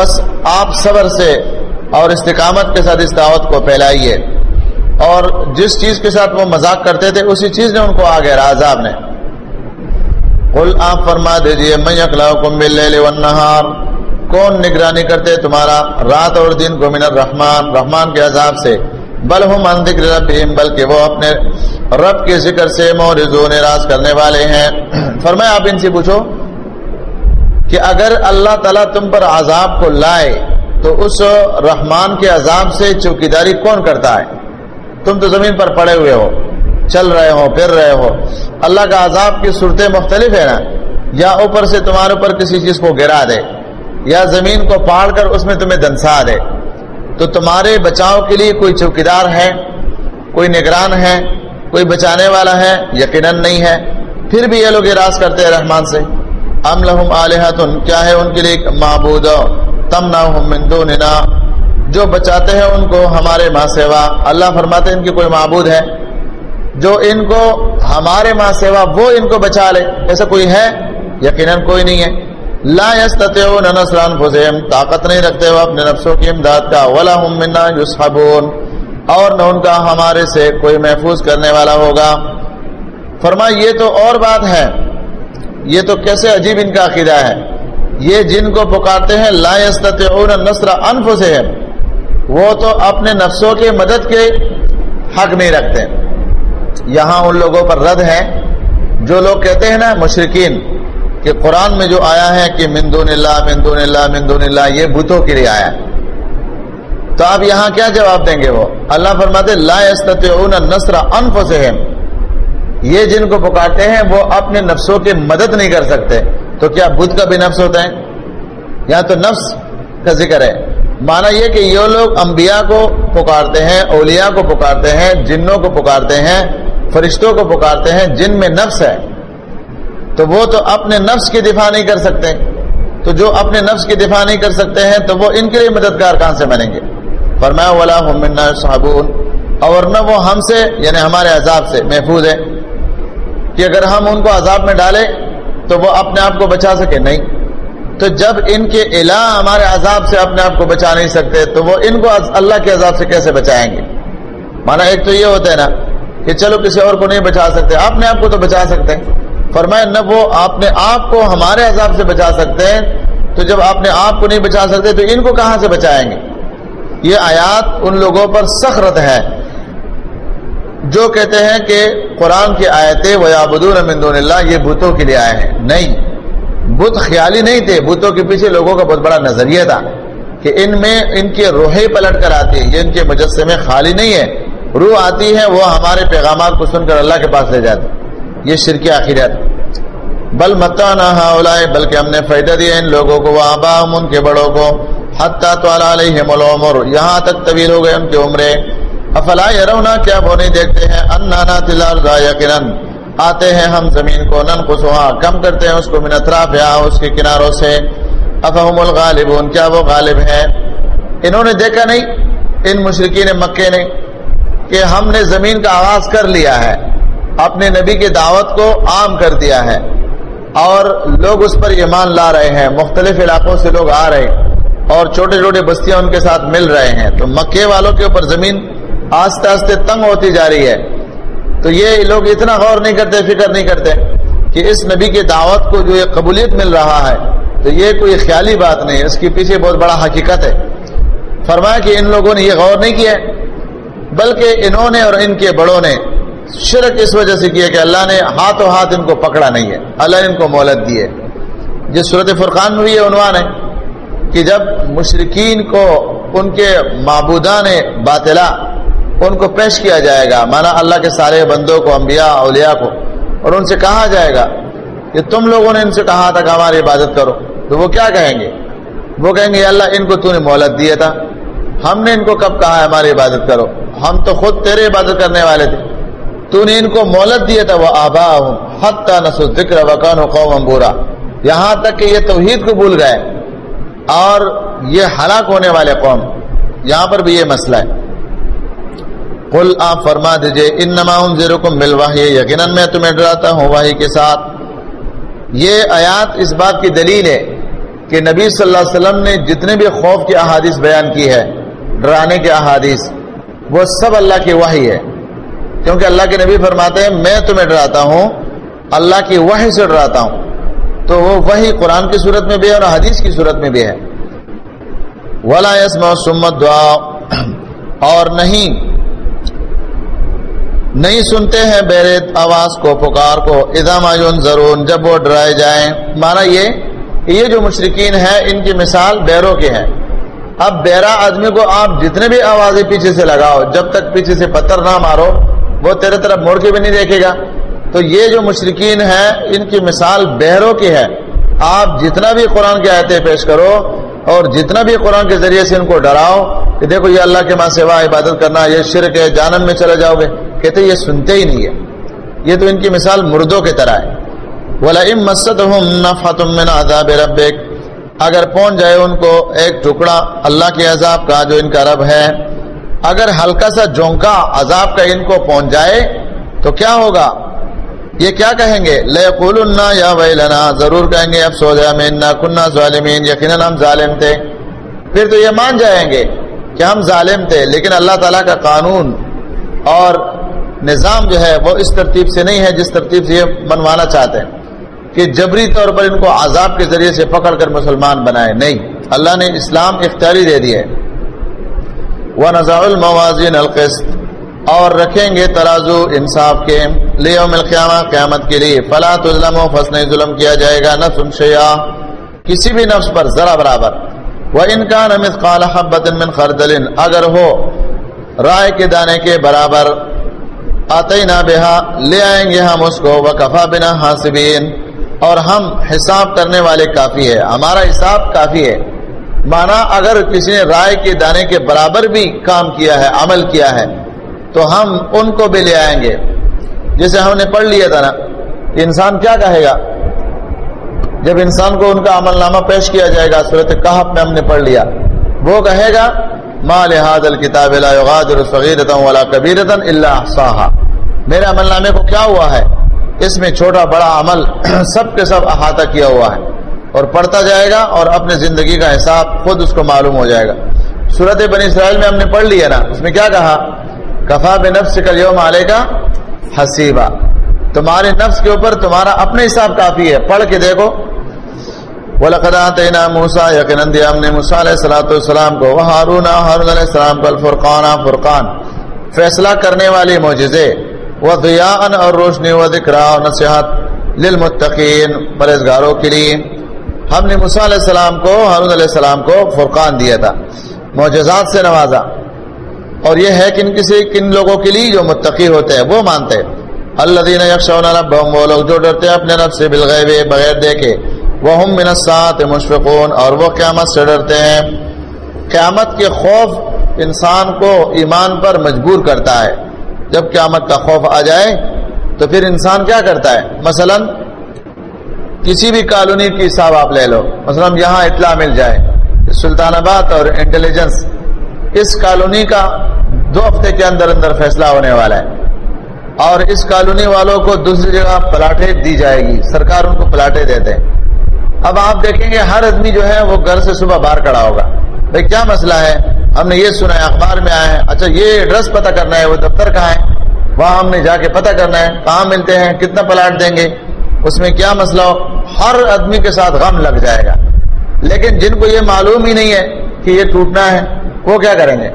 بس آپ صبر سے اور استقامت کے ساتھ اس دعوت کو پھیلائیے۔ اور جس چیز کے ساتھ وہ مذاق کرتے تھے، اسی چیز نے ان کو آگے عذاب نے۔ قل آپ فرما دیجیے میں اخلاقم باللیل والنہار کون نگرانی کرتے تمہارا رات اور دن کو من الرحمن، رحمان کے عذاب سے؟ بل ہم ان ذکر ربہم بلکہ وہ اپنے رب کے ذکر سے مورزون راز کرنے والے ہیں۔ فرمایا، آپ ان سے پوچھو کہ اگر اللہ تعالیٰ تم پر عذاب کو لائے تو اس رحمان کے عذاب سے چوکیداری کون کرتا ہے؟ تم تو زمین پر پڑے ہوئے ہو، چل رہے ہو، پھر رہے ہو۔ اللہ کا عذاب کی صورتیں مختلف ہے نا؟ یا اوپر سے تمہارے اوپر کسی چیز کو گرا دے، یا زمین کو پاڑ کر اس میں تمہیں دنسا دے۔ تو تمہارے بچاؤ کے لیے کوئی چوکیدار ہے، کوئی نگران ہے، کوئی بچانے والا ہے، یقیناً نہیں ہے۔ پھر بھی یہ لوگ اراض کرتے ہیں رحمان سے۔ ام لہم علیہتن کیا ہے ان کے لیے معبود؟ تمنعہم من دوننا۔ جو بچاتے ہیں ان کو ہمارے ماں سیوا۔ اللہ فرماتے ہیں ان کی کوئی معبود ہے؟ جو ان کو ہمارے ماں سیوا، وہ ان کو بچا لے۔ ایسا کوئی ہے؟ یقیناً کوئی نہیں ہے۔ لا يستطيعون نصر انفسهم طاقت نہیں رکھتے وہ اپنے نفسوں کی امداد کا۔ ولا هم منا يصحبون اور نہ ان کا ہمارے سے کوئی محفوظ کرنے والا ہوگا۔ فرما یہ تو اور بات ہے۔ یہ تو کیسے عجیب ان کا عقیدہ ہے؟ یہ جن کو پکارتے ہیں، لا يستطيعون نصر انفسهم وہ تو اپنے نفسوں کے مدد کے حق نہیں رکھتے۔ یہاں ان لوگوں پر رد ہے۔ جو لوگ کہتے ہیں نا مشرقین کہ قرآن میں جو آیا ہے کہ مندون اللہ مندون اللہ مندون اللہ، یہ بتوں کے لیے آیا۔ تو آپ یہاں کیا جواب دیں گے وہ؟ اللہ فرماتے لا يستطيعون نصر انفسهم یہ جن کو پکارتے ہیں وہ اپنے نفسوں کی مدد نہیں کر سکتے۔ تو کیا بدھ کا بھی نفس ہوتا ہے؟ یا تو نفس کا ذکر ہے۔ مانا یہ کہ یہ لوگ انبیاء کو پکارتے ہیں، اولیاء کو پکارتے ہیں، جنوں کو پکارتے ہیں، فرشتوں کو پکارتے ہیں، جن میں نفس ہے۔ تو وہ تو اپنے نفس کی دفاع نہیں کر سکتے۔ تو جو اپنے نفس کی دفاع نہیں کر سکتے ہیں، تو وہ ان کے لیے مددگار کہاں سے بنیں گے؟ فرمایا، ولا هم صحابون اور نہ وہ ہم سے یعنی ہمارے عذاب سے محفوظ ہے کہ اگر ہم ان کو عذاب میں ڈالیں تو وہ اپنے آپ کو بچا سکے؟ نہیں۔ تو جب ان کے الہ ہمارے عذاب سے اپنے آپ کو بچا نہیں سکتے، تو وہ ان کو اللہ کے عذاب سے کیسے بچائیں گے؟ مانا ایک تو یہ ہوتا ہے نا کہ چلو کسی اور کو نہیں بچا سکتے، اپنے آپ کو تو بچا سکتے ہیں۔ فرمایا، نہ وہ اپنے آپ کو ہمارے عذاب سے بچا سکتے ہیں، تو جب اپنے آپ کو نہیں بچا سکتے تو ان کو کہاں سے بچائیں گے؟ یہ آیات ان لوگوں پر سخرت ہے۔ جو کہتے ہیں کہ قرآن کی آیتیں من دون اللہ یہ بتوں کے لیے آئے ہیں۔ نہیں، بت خیالی نہیں تھے، بتوں کے پیچھے لوگوں کا بہت بڑا نظریہ تھا کہ ان میں ان کے روحیں پلٹ کر آتی ہے یہ ان کے مجسمے خالی نہیں ہے روح آتی ہے وہ ہمارے پیغامات کو سن کر اللہ کے پاس لے جاتے یہ شرک آخرت بل متا نہ بلکہ ہم نے فائدہ دیا ان لوگوں کو وہ آبا ان کے بڑوں کو۔ حتیٰ تو علیہم العمر، یہاں تک طویل ہو گئے ان کے عمرے۔ افلا یرونا کیا وہ نہیں دیکھتے ہیں؟ انانا تلال یقیناً۔ آتے ہیں ہم زمین کو، نن خسوہا کم کرتے ہیں اس کو من اطراف یا اس کے کناروں سے۔ افہم الغالبون، کیا وہ غالب ہیں؟ انہوں نے دیکھا نہیں، ان مشرقین مکے نے کہ ہم نے زمین کا آغاز کر لیا ہے۔ اپنے نبی کی دعوت کو عام کر دیا ہے۔ اور لوگ اس پر ایمان لا رہے ہیں۔ مختلف علاقوں سے لوگ آ رہے ہیں اور چھوٹے چھوٹے بستیاں ان کے ساتھ مل رہے ہیں۔ تو مکے والوں کے اوپر زمین آستے آستے تنگ ہوتی جا رہی ہے۔ تو یہ لوگ اتنا غور نہیں کرتے، فکر نہیں کرتے کہ اس نبی کی دعوت کو جو یہ قبولیت مل رہا ہے، تو یہ کوئی خیالی بات نہیں، اس کے پیچھے بہت بڑا حقیقت ہے۔ فرمایا کہ ان لوگوں نے یہ غور نہیں کیا، بلکہ انہوں نے اور ان کے بڑوں نے شرک اس وجہ سے کیا کہ اللہ نے ہاتھوں ہاتھ ان کو پکڑا نہیں ہے، اللہ نے ان کو مولت دی ہے۔ جس صورت فرقان میں بھی یہ عنوان ہے کہ جب مشرقین کو ان کے معبودان باطلا ان کو پیش کیا جائے گا۔ مانا اللہ کے سارے بندوں کو، انبیاء، اولیاء کو۔ اور ان سے کہا جائے گا کہ تم لوگوں نے ان سے کہا تھا کہ ہماری عبادت کرو۔ تو وہ کیا کہیں گے؟ وہ کہیں گے اللہ، ان کو تو نے مہلت دیا تھا۔ ہم نے ان کو کب کہا ہماری عبادت کرو؟ ہم تو خود تیرے عبادت کرنے والے تھے۔ تو نے ان کو مولت دیا تھا۔ وہ آبا ہوں حت نسو ذکر وقان و قوم بورا۔ یہاں تک کہ یہ توحید کو بھول گئے۔ اور یہ ہلاک ہونے والے قوم۔ یہاں پر بھی یہ مسئلہ ہے۔ قل آپ فرما دیجیے، انما انذرکم بالوحی، یقیناً میں تمہیں ڈراتا ہوں وحی کے ساتھ۔ یہ آیات اس بات کی دلیل ہے کہ نبی صلی اللہ علیہ وسلم نے جتنے بھی خوف کی احادیث بیان کی ہے، ڈرانے کے احادیث، وہ سب اللہ کی وحی ہے۔ کیونکہ اللہ کے نبی فرماتے ہیں، میں تمہیں ڈراتا ہوں، اللہ کی وحی سے ڈراتا ہوں۔ تو وہ وہی قرآن کی صورت میں بھی ہے اور حدیث کی صورت میں بھی ہے۔ ولا سمت دعا اور نہیں نہیں سنتے ہیں بیرت آواز کو، پکار کو۔ ادام ضرور جب وہ ڈرائے جائیں۔ مانا یہ یہ جو مشرقین ہے ان کی مثال بیروں کی ہے اب بیرا آدمی کو آپ جتنے بھی آوازیں پیچھے سے لگاؤ، جب تک پیچھے سے پتھر نہ مارو، وہ تیرے طرف موڑ کے بھی نہیں دیکھے گا۔ تو یہ جو مشرقین ہے ان کی مثال بہروں کی ہے آپ جتنا بھی قرآن کی آیتیں پیش کرو اور جتنا بھی قرآن کے ذریعے سے ان کو ڈراؤ کہ دیکھو یہ اللہ کے ماں سوا عبادت کرنا، یہ شرک ہے جانم میں چلے جاؤ گے۔ کہتے یہ سنتے ہی نہیں ہے۔ یہ تو ان کی مثال مردوں کی طرح ہے۔ اگر پہنچ جائے ان کو ایک ٹکڑا اللہ کے عذاب کا جو ان کا رب ہے، اگر ہلکا سا جونکا عذاب کا ان کو پہنچ جائے تو کیا ہوگا؟ یہ کیا کہیں گے؟ لے یا ویلنا، ضرور کہیں گے اب سو جائے کنہ ظالمین، یقیناً ہم ظالم تھے۔ پھر تو یہ مان جائیں گے کہ ہم ظالم تھے، لیکن اللہ تعالیٰ کا قانون اور نظام جو ہے وہ اس ترتیب سے نہیں ہے جس ترتیب سے یہ منوانا چاہتے ہیں کہ جبری طور پر ان کو عذاب کے ذریعے سے پکڑ کر مسلمان بنائے۔ نہیں، اللہ نے اسلام اختیاری دے دیے وہ نظا الموازین القسط۔ اور رکھیں گے ترازو انصاف کے لیوم القیامہ قیامت کے لیے۔ فلا تظلم و فسن ظلم کیا جائے گا نہ سنشیا کسی بھی نفس پر ذرا برابر۔ وہ ان کا نمت قال حبت من خردل، اگر ہو رائے کے دانے کے برابر آتے نہ بہا، لے آئیں گے ہم اس کو۔ وہ کفا بنا حاصبین اور ہم حساب کرنے والے کافی ہے ہمارا حساب کافی ہے۔ مانا اگر کسی نے رائے کے دانے کے برابر بھی کام کیا ہے، عمل کیا ہے تو ہم ان کو بھی لے آئیں گے۔ جیسے ہم نے پڑھ لیا تھا نا انسان کیا کہے گا؟ جب انسان کو ان کا عمل نامہ پیش کیا جائے گا صورت کہف میں ہم نے پڑھ لیا۔ وہ کہے گا، ما لحاظ الکتاب لا یغادر صغیرتا ولا کبیرتا الا احصاها میرے عمل نامے کو کیا ہوا ہے؟ اس میں چھوٹا بڑا عمل سب کے سب احاطہ کیا ہوا ہے۔ اور پڑھتا جائے گا اور اپنے زندگی کا حساب خود اس کو معلوم ہو جائے گا۔ صورت بنی اسرائیل میں ہم نے پڑھ لیا نا، اس میں کیا کہا؟ کفا بے نفس کا یوم آلے کا حسیبہ تمہارے نفس کے اوپر تمہارا اپنے حساب کافی ہے۔ پڑھ کے دیکھو۔ وَلَقَدَاتَيْنَا مُوسَى يَقِنًا دِيَا امْنِ مُوسَى علیہ السلام والسلام کو۔ وَحَارُونَ، حَارُونَ علیہ السلام کو الفرقان فرقان۔ فیصلہ کرنے والی معجزے۔ وَضِيَاءً اور روشنی و ذکرہ اور نصیحت للمتقین پرہزگاروں کے لیے۔ ہم نے موسیٰ علیہ السلام کو، حارون علیہ السلام کو فرقان دیا تھا۔ معجزات سے نوازا۔ اور یہ ہے کن کسی کن لوگوں کے لیے جو متقی ہوتے ہیں، وہ مانتے ہیں۔ اللہ دین یکشون ربهم وہ لوگ جو ڈرتے ہیں اپنے رب سے بالغیب، بغیر دیکھے۔ وہ ہم من الساعت مشفقون، اور وہ قیامت سے ڈرتے ہیں۔ قیامت کے خوف انسان کو ایمان پر مجبور کرتا ہے۔ جب قیامت کا خوف آ جائے، تو پھر انسان کیا کرتا ہے؟ مثلاً کسی بھی کالونی کی حساب آپ لے لو۔ مثلا یہاں اطلاع مل جائے۔ سلطان آباد اور انٹیلیجنس اس کالونی کا دو ہفتے کے اندر اندر فیصلہ ہونے والا ہے۔ اور اس کالونی والوں کو دوسری جگہ پلاٹیں دی جائے گی۔ سرکار ان کو پلاٹیں دیتے ہیں۔ اب آپ دیکھیں گے ہر آدمی جو ہے وہ گھر سے صبح باہر کھڑا ہوگا۔ بھائی کیا مسئلہ ہے؟ ہم نے یہ سنا ہے، اخبار میں آئے ہیں۔ اچھا یہ ایڈریس پتہ کرنا ہے، وہ دفتر کہاں ہے؟ وہاں ہم نے جا کے پتہ کرنا ہے، کہاں ملتے ہیں، کتنا پلاٹ دیں گے؟ اس میں کیا مسئلہ ہو؟ ہر آدمی کے ساتھ غم لگ جائے گا۔ لیکن جن کو یہ معلوم ہی نہیں ہے کہ یہ ٹوٹنا ہے وہ کیا کریں گے؟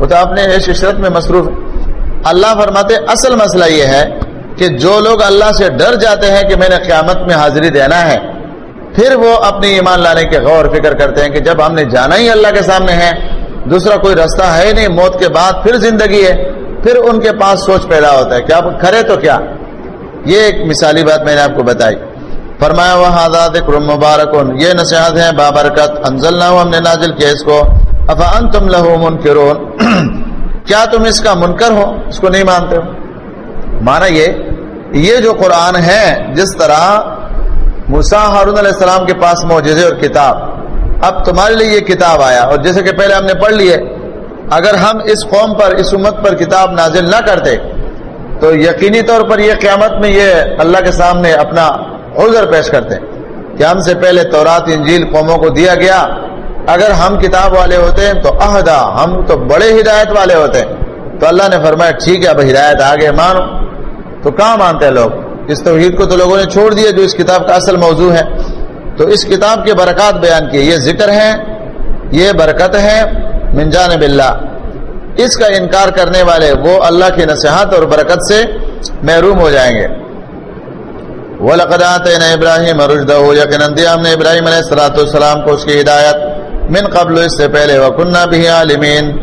وہ تو اپنے عشرت میں مصروف اللہ فرماتے اصل مسئلہ یہ ہے کہ جو لوگ اللہ سے ڈر جاتے ہیں کہ میں نے قیامت میں حاضری دینا ہے، پھر وہ اپنی ایمان لانے کے غور فکر کرتے ہیں کہ جب ہم نے جانا ہی اللہ کے سامنے ہے، دوسرا کوئی رستہ ہے نہیں، موت کے بعد پھر زندگی ہے، پھر ان کے پاس سوچ پیدا ہوتا ہے کیا کھڑے تو کیا؟ یہ ایک مثالی بات میں نے آپ کو بتائی۔ فرمایا وہ حضاد مبارک۔ یہ نصیحت ہے، بابرکت انزل نہ ہم نے نازل کیا اس کو۔ افان تم لہو منکرون؟ کیا تم اس کا منکر ہو؟ اس کو نہیں مانتے ہو؟ مانا یہ یہ جو قرآن ہے، جس طرح مسا ہارون علیہ السلام کے پاس موجود اور کتاب، اب تمہارے لیے یہ کتاب آیا، اور جیسے کہ پہلے ہم نے پڑھ لیے، اگر ہم اس قوم پر، اس امت پر کتاب نازل نہ کرتے، تو یقینی طور پر یہ قیامت میں یہ اللہ کے سامنے اپنا عذر پیش کرتے۔ کہ ہم سے پہلے تورات، انجیل قوموں کو دیا گیا اگر ہم کتاب والے ہوتے ہیں تو عہدہ، ہم تو بڑے ہدایت والے ہوتے۔ ہیں تو اللہ نے فرمایا، ٹھیک ہے، اب ہدایت آگے مانو۔ تو کہاں مانتے ہیں لوگ؟ اس توحید کو تو لوگوں نے چھوڑ دیا، جو اس کتاب کا اصل موضوع ہے۔ تو اس کتاب کے برکات بیان کیے۔ یہ ذکر ہے یہ برکت ہے من جانب اللہ۔ اس کا انکار کرنے والے وہ اللہ کی نصیحت اور برکت سے محروم ہو جائیں گے۔ وَلَقَدْ آتَيْنَا إِبْرَاهِيمَ رُشْدَهُ، یقیناً دیا ہم نے ابراہیم علیہ الصلوۃ والسلام کو اس کی ہدایت من قبل اس سے پہلے وَكُنَّا بِهِ عَالِمِينَ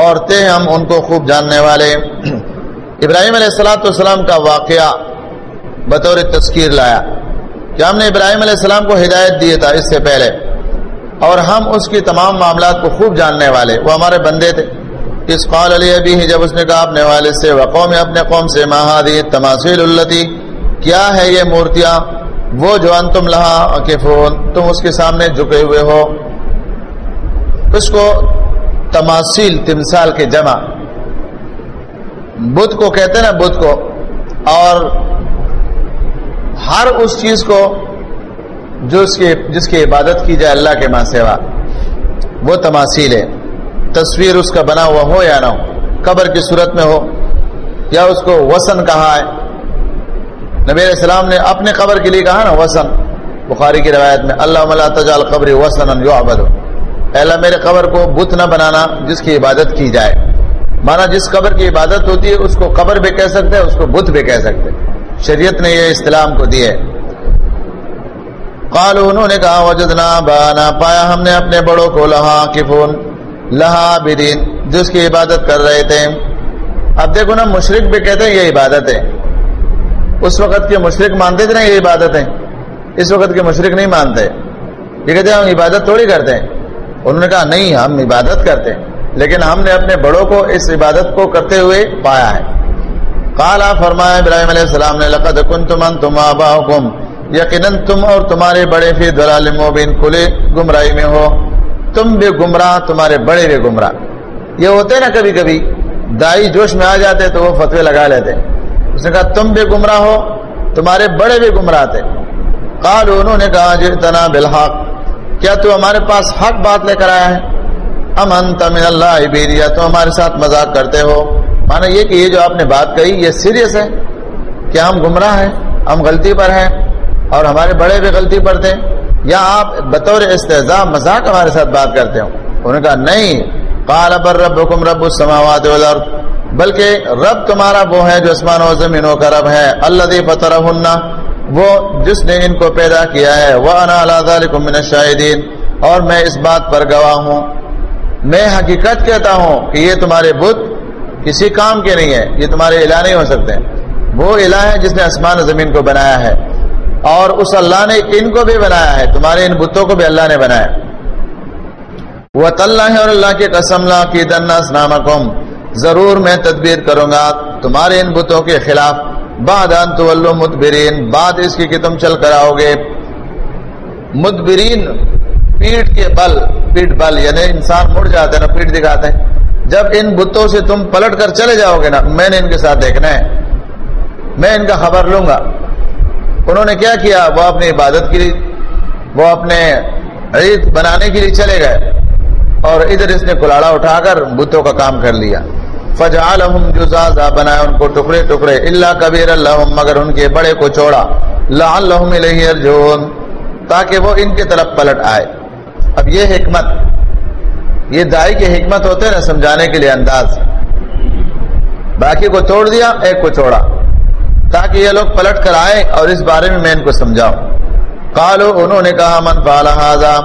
اور تھے ہم ان کو خوب جاننے والے۔ ابراہیم علیہ السلاۃ والسلام کا واقعہ بطور تذکیر لایا۔ کہ ہم نے ابراہیم علیہ السلام کو ہدایت دیے تھا اس سے پہلے۔ اور ہم اس کی تمام معاملات کو خوب جاننے والے۔ وہ ہمارے بندے تھے۔ اس قال علی ابھی جب اس نے کہا، اپنے والد سے وقوم اپنے قوم سے مہادی تماثیل التی، کیا ہے یہ مورتیاں؟ وہ جو ان تم لہا کے فون تم اس کے سامنے جھکے ہوئے ہو۔ اس کو تماثیل، تمثال کے جمع۔ بدھ کو کہتے ہیں نا، بدھ کو۔ اور ہر اس چیز کو جو اس کے، جس کی عبادت کی جائے اللہ کے ماں سیوا، وہ تماثیل ہے۔ تصویر اس کا بنا ہوا ہو یا نہ ہو، قبر کی صورت میں ہو، یا اس کو وسن کہا ہے۔ نبی علیہ السلام نے اپنے قبر کے لیے کہا نا وسن بخاری کی روایت میں اللہ تجال قبر وسن اللہ میرے قبر کو بت نہ بنانا جس کی عبادت کی جائے۔ مانا جس قبر کی عبادت ہوتی ہے، اس کو قبر بھی کہہ سکتے ہیں، اس کو بت بھی کہہ سکتے شریعت نے یہ اسلام کو دیے قالو انہوں نے کہا، وجدنا بانا، پایا ہم نے اپنے بڑوں کو لہا کفون، لہا بدین، جس کی عبادت کر رہے تھے۔ اب دیکھو نا مشرق بھی کہتے ہیں، یہ عبادت ہے۔ اس وقت کے مشرق مانتے تھے نا، یہ عبادت ہے۔ اس وقت کے مشرق نہیں مانتے۔ یہ کہتے ہیں، ہم عبادت تھوڑی کرتے ہیں۔ انہوں نے کہا، نہیں، ہم عبادت کرتے ہیں۔ لیکن ہم نے اپنے بڑوں کو اس عبادت کو کرتے ہوئے پایا ہے۔ کالا فرمایا، ابراہیم علیہ السلام نے، لقد کنتم انتم آباؤکم۔ یقیناً تم اور تمہارے بڑے فی دلال مبین، کھلے گمراہی میں ہو۔ تم بھی گمراہ، تمہارے بڑے بھی گمراہ۔ یہ ہوتے نا کبھی کبھی، دائی جوش میں آ جاتے تو وہ فتوے لگا لیتے۔ اس نے کہا، تم بھی گمراہ ہو، تمہارے بڑے بھی گمراہ تھے۔ قال انہوں نے کہا جتنا بالحق۔ کیا تو ہمارے پاس حق بات لے کر آیا ہے؟ امن تمن اللہ بیریا تو ہمارے ساتھ مذاق کرتے ہو؟ مانا یہ کہ یہ جو آپ نے بات کہی، یہ سیریس ہے کہ ہم گمراہ ہیں، ہم غلطی پر ہیں اور ہمارے بڑے بھی غلطی پر تھے۔ یا آپ بطور استحضاء مذاق ہمارے ساتھ بات کرتے ہو؟ انہوں نے کہا، نہیں، قال بر ربکم رب السماوات والارض، بلکہ رب تمہارا وہ ہے جو اسمان و زمینوں کا رب ہے اللہ فطرہن وہ جس نے ان کو پیدا کیا ہے وانا علی ذلکم من الشاہدین اور میں اس بات پر گواہ ہوں۔ میں حقیقت کہتا ہوں کہ یہ تمہارے بت کسی کام کے نہیں ہے یہ تمہارے الہ نہیں ہو سکتے۔ وہ الہ ہے جس نے آسمان و زمین کو بنایا ہے۔ اور اس اللہ نے ان کو بھی بنایا ہے۔ تمہارے ان بتوں کو بھی اللہ نے بنایا۔ وہ اللہ اور اللہ کے قسم لا کی دنس نامکم ضرور میں تدبیر کروں گا تمہارے ان بتوں کے خلاف۔ بعد ان تو مدبرین، بعد اس کی کہ تم چل کر آؤ گے۔ مدبرین پیٹ کے بل، پیٹ بل یعنی انسان مڑ جاتے ہیں نا، پیٹ دکھاتے ہیں جب ان بتوں سے تم پلٹ کر چلے جاؤ گے نا، میں نے ان کے ساتھ دیکھنا ہے۔ میں ان کا خبر لوں گا۔ انہوں نے کیا کیا؟ وہ اپنی عبادت کے لیے، وہ اپنے عید بنانے کے لیے چلے گئے۔ اور ادھر اس نے کلاڑا اٹھا کر بتوں کا کام کر لیا۔ فجعلہم جزازا بنایا ان کو ٹکڑے ٹکڑے اللہ کبیر اللہ مگر ان کے بڑے کو چھوڑا۔ لعلہم الیہ ارجون تاکہ وہ ان کی طرف پلٹ آئے۔ اب یہ حکمت، یہ دائی کی حکمت ہوتے نا سمجھانے کے لیے انداز۔ باقی کو توڑ دیا، ایک کو چھوڑا۔ تاکہ یہ لوگ پلٹ کر آئے اور اس بارے میں میں ان کو سمجھاؤں۔ کالو انہوں نے کہا، من فالا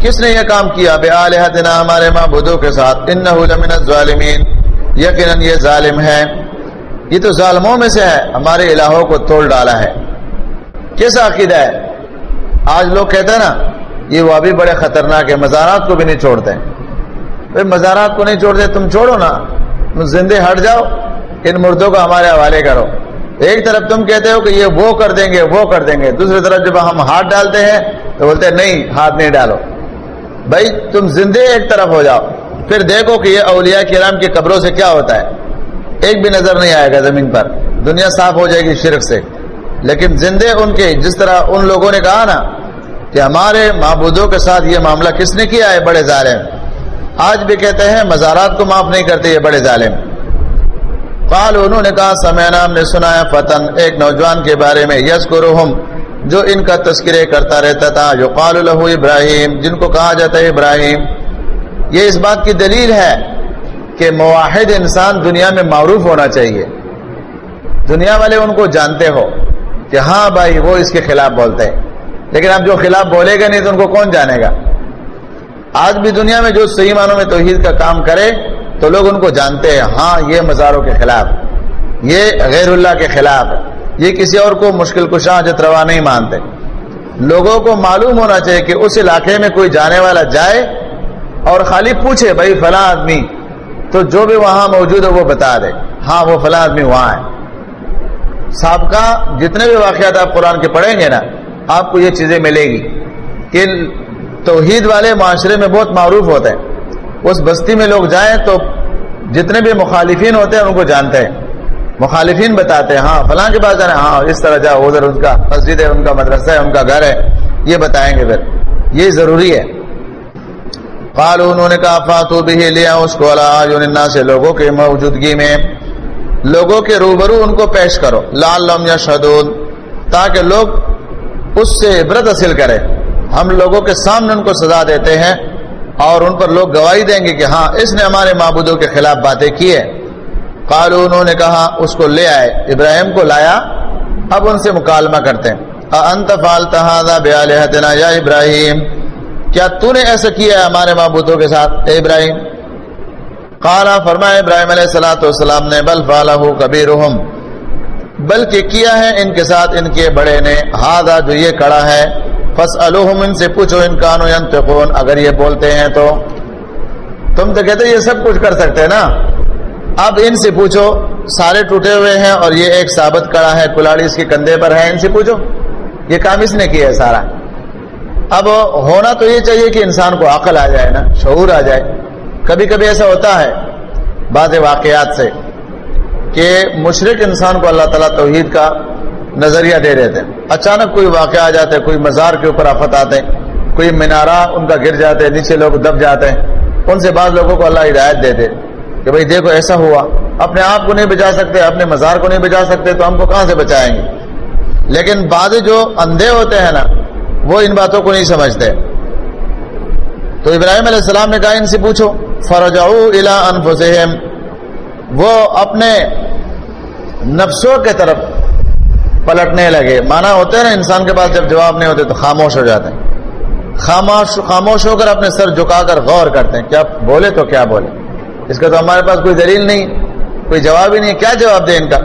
کس نے یہ کام کیا؟ بے آلحتنا ہمارے معبودوں کے ساتھ۔ انہو لمن الظالمین۔ یقیناً یہ ظالم ہے۔ یہ تو ظالموں میں سے ہے۔ ہمارے الہوں کو توڑ ڈالا ہے۔ کس عقیدہ ہے؟ آج لوگ کہتے ہیں نا، یہ وہ ابھی بڑے خطرناک ہے مزارات کو بھی نہیں چھوڑتے۔ بھائی، مزارات کو نہیں چھوڑتے، تم چھوڑو نا۔ زندے ہٹ جاؤ، ان مردوں کو ہمارے حوالے کرو۔ ایک طرف تم کہتے ہو کہ یہ وہ کر دیں گے، وہ کر دیں گے۔ دوسری طرف جب ہم ہاتھ ڈالتے ہیں تو بولتے ہیں، نہیں، ہاتھ نہیں ڈالو۔ بھائی، تم زندے ایک طرف ہو جاؤ۔ پھر دیکھو کہ یہ اولیاء کرام کی قبروں سے کیا ہوتا ہے؟ ایک بھی نظر نہیں آئے گا زمین پر۔ دنیا صاف ہو جائے گی شرک سے۔ لیکن زندے ان کے، جس طرح ان لوگوں نے کہا نا کہ ہمارے معبودوں کے ساتھ یہ معاملہ کس نے کیا ہے؟ بڑے ظالم۔ آج بھی کہتے ہیں، مزارات کو معاف نہیں کرتے یہ بڑے ظالم۔ قال انہوں نے کہا سمے نام نے سنایا، فتن۔ ایک نوجوان کے بارے میں یس جو ان کا تذکرے کرتا رہتا تھا جو قال الح ابراہیم، جن کو کہا جاتا ہے ابراہیم۔ یہ اس بات کی دلیل ہے کہ مواحد انسان دنیا میں معروف ہونا چاہیے۔ دنیا والے ان کو جانتے ہو کہ ہاں بھائی وہ اس کے خلاف بولتے ہیں۔ لیکن اب جو خلاف بولے گا نہیں تو ان کو کون جانے گا؟ آج بھی دنیا میں جو صحیح معنوں میں توحید کا کام کرے تو لوگ ان کو جانتے ہیں ہاں یہ مزاروں کے خلاف، یہ غیر اللہ کے خلاف، یہ کسی اور کو مشکل کشاں حجت روا نہیں مانتے۔ لوگوں کو معلوم ہونا چاہیے کہ اس علاقے میں کوئی جانے والا جائے اور خالی پوچھے بھائی فلاں آدمی، تو جو بھی وہاں موجود ہے وہ بتا دے۔ ہاں وہ فلاں آدمی وہاں ہے۔ سابقہ جتنے بھی واقعات آپ قرآن کے پڑھیں گے نا، آپ کو یہ چیزیں ملے گی کہ توحید والے معاشرے میں بہت معروف ہوتے ہیں۔ اس بستی میں لوگ جائیں تو جتنے بھی مخالفین ہوتے ہیں ان کو جانتے ہیں۔ مخالفین بتاتے ہیں ہاں فلاں کے پاس جانا ہاں اس طرح جاؤ، ادھر ان کا مسجد ہے، ان کا مدرسہ ہے، ان کا گھر ہے۔ یہ بتائیں گے پھر۔ یہ ضروری ہے۔ قال انہوں نے کہا، فاتو بھی لیا اس کو اللہ سے لوگوں کی موجودگی میں۔ لوگوں کے روبرو ان کو پیش کرو۔ لال لم یا شدود تاکہ لوگ اس سے عبرت حاصل کرے ہم لوگوں کے سامنے ان کو سزا دیتے ہیں اور ان پر لوگ گواہی دیں گے کہ ہاں اس نے ہمارے معبودوں کے خلاف باتیں کی ہے قالو انہوں نے کہا، اس کو لے آئے۔ ابراہیم کو لایا۔ اب ان سے مکالمہ کرتے ہیں۔ انت فالتہ بیالحتنا یا ابراہیم؟ کیا تو نے ایسا کیا ہے ہمارے معبودوں کے ساتھ؟ اے ابراہیم۔ قالا، فرمایا، ابراہیم علیہ السلام والسلام نے، بل فالہ کبیرہم۔ بلکہ کیا ہے ان کے ساتھ؟ ان کے بڑے نے ہادا جو یہ کڑا ہے فس ان سے پوچھو، ان کانو ینتقون اگر یہ بولتے ہیں تو؟ تم تو کہتے یہ سب کچھ کر سکتے ہیں نا؟ اب ان سے پوچھو، سارے ٹوٹے ہوئے ہیں اور یہ ایک ثابت کڑا ہے، کلاڑی اس کے کندھے پر ہے ان سے پوچھو۔ یہ کام اس نے کیا ہے سارا؟ اب ہونا تو یہ چاہیے کہ انسان کو عقل آ جائے نا، شعور آ جائے۔ کبھی کبھی ایسا ہوتا ہے بعض واقعات سے کہ مشرق انسان کو اللہ تعالیٰ توحید کا نظریہ دے دیتے ہیں اچانک کوئی واقعہ آ جاتے، کوئی مزار کے اوپر آفت آتے ہیں کوئی مینارہ ان کا گر جاتے ہیں نیچے لوگ دب جاتے۔ ہیں ان سے بعض لوگوں کو اللہ ہدایت دے دے کہ بھائی دیکھو ایسا ہوا۔ اپنے آپ کو نہیں بچا سکتے، اپنے مزار کو نہیں بچا سکتے، تو ہم کو کہاں سے بچائیں گے؟ لیکن بعض جو اندھے ہوتے ہیں نا وہ ان باتوں کو نہیں سمجھتے۔ تو ابراہیم علیہ السلام نے کہا ان سے پوچھو الا انفسہم وہ اپنے نفسوں کے طرف پلٹنے لگے۔ مانا ہوتے ہیں نا، انسان کے پاس جب جواب نہیں ہوتے تو خاموش ہو جاتے ہیں۔ خاموش خاموش ہو کر اپنے سر جھکا کر غور کرتے ہیں، کیا بولے تو کیا بولے۔ اس کا تو ہمارے پاس کوئی دلیل نہیں، کوئی جواب ہی نہیں، کیا جواب دے ان کا؟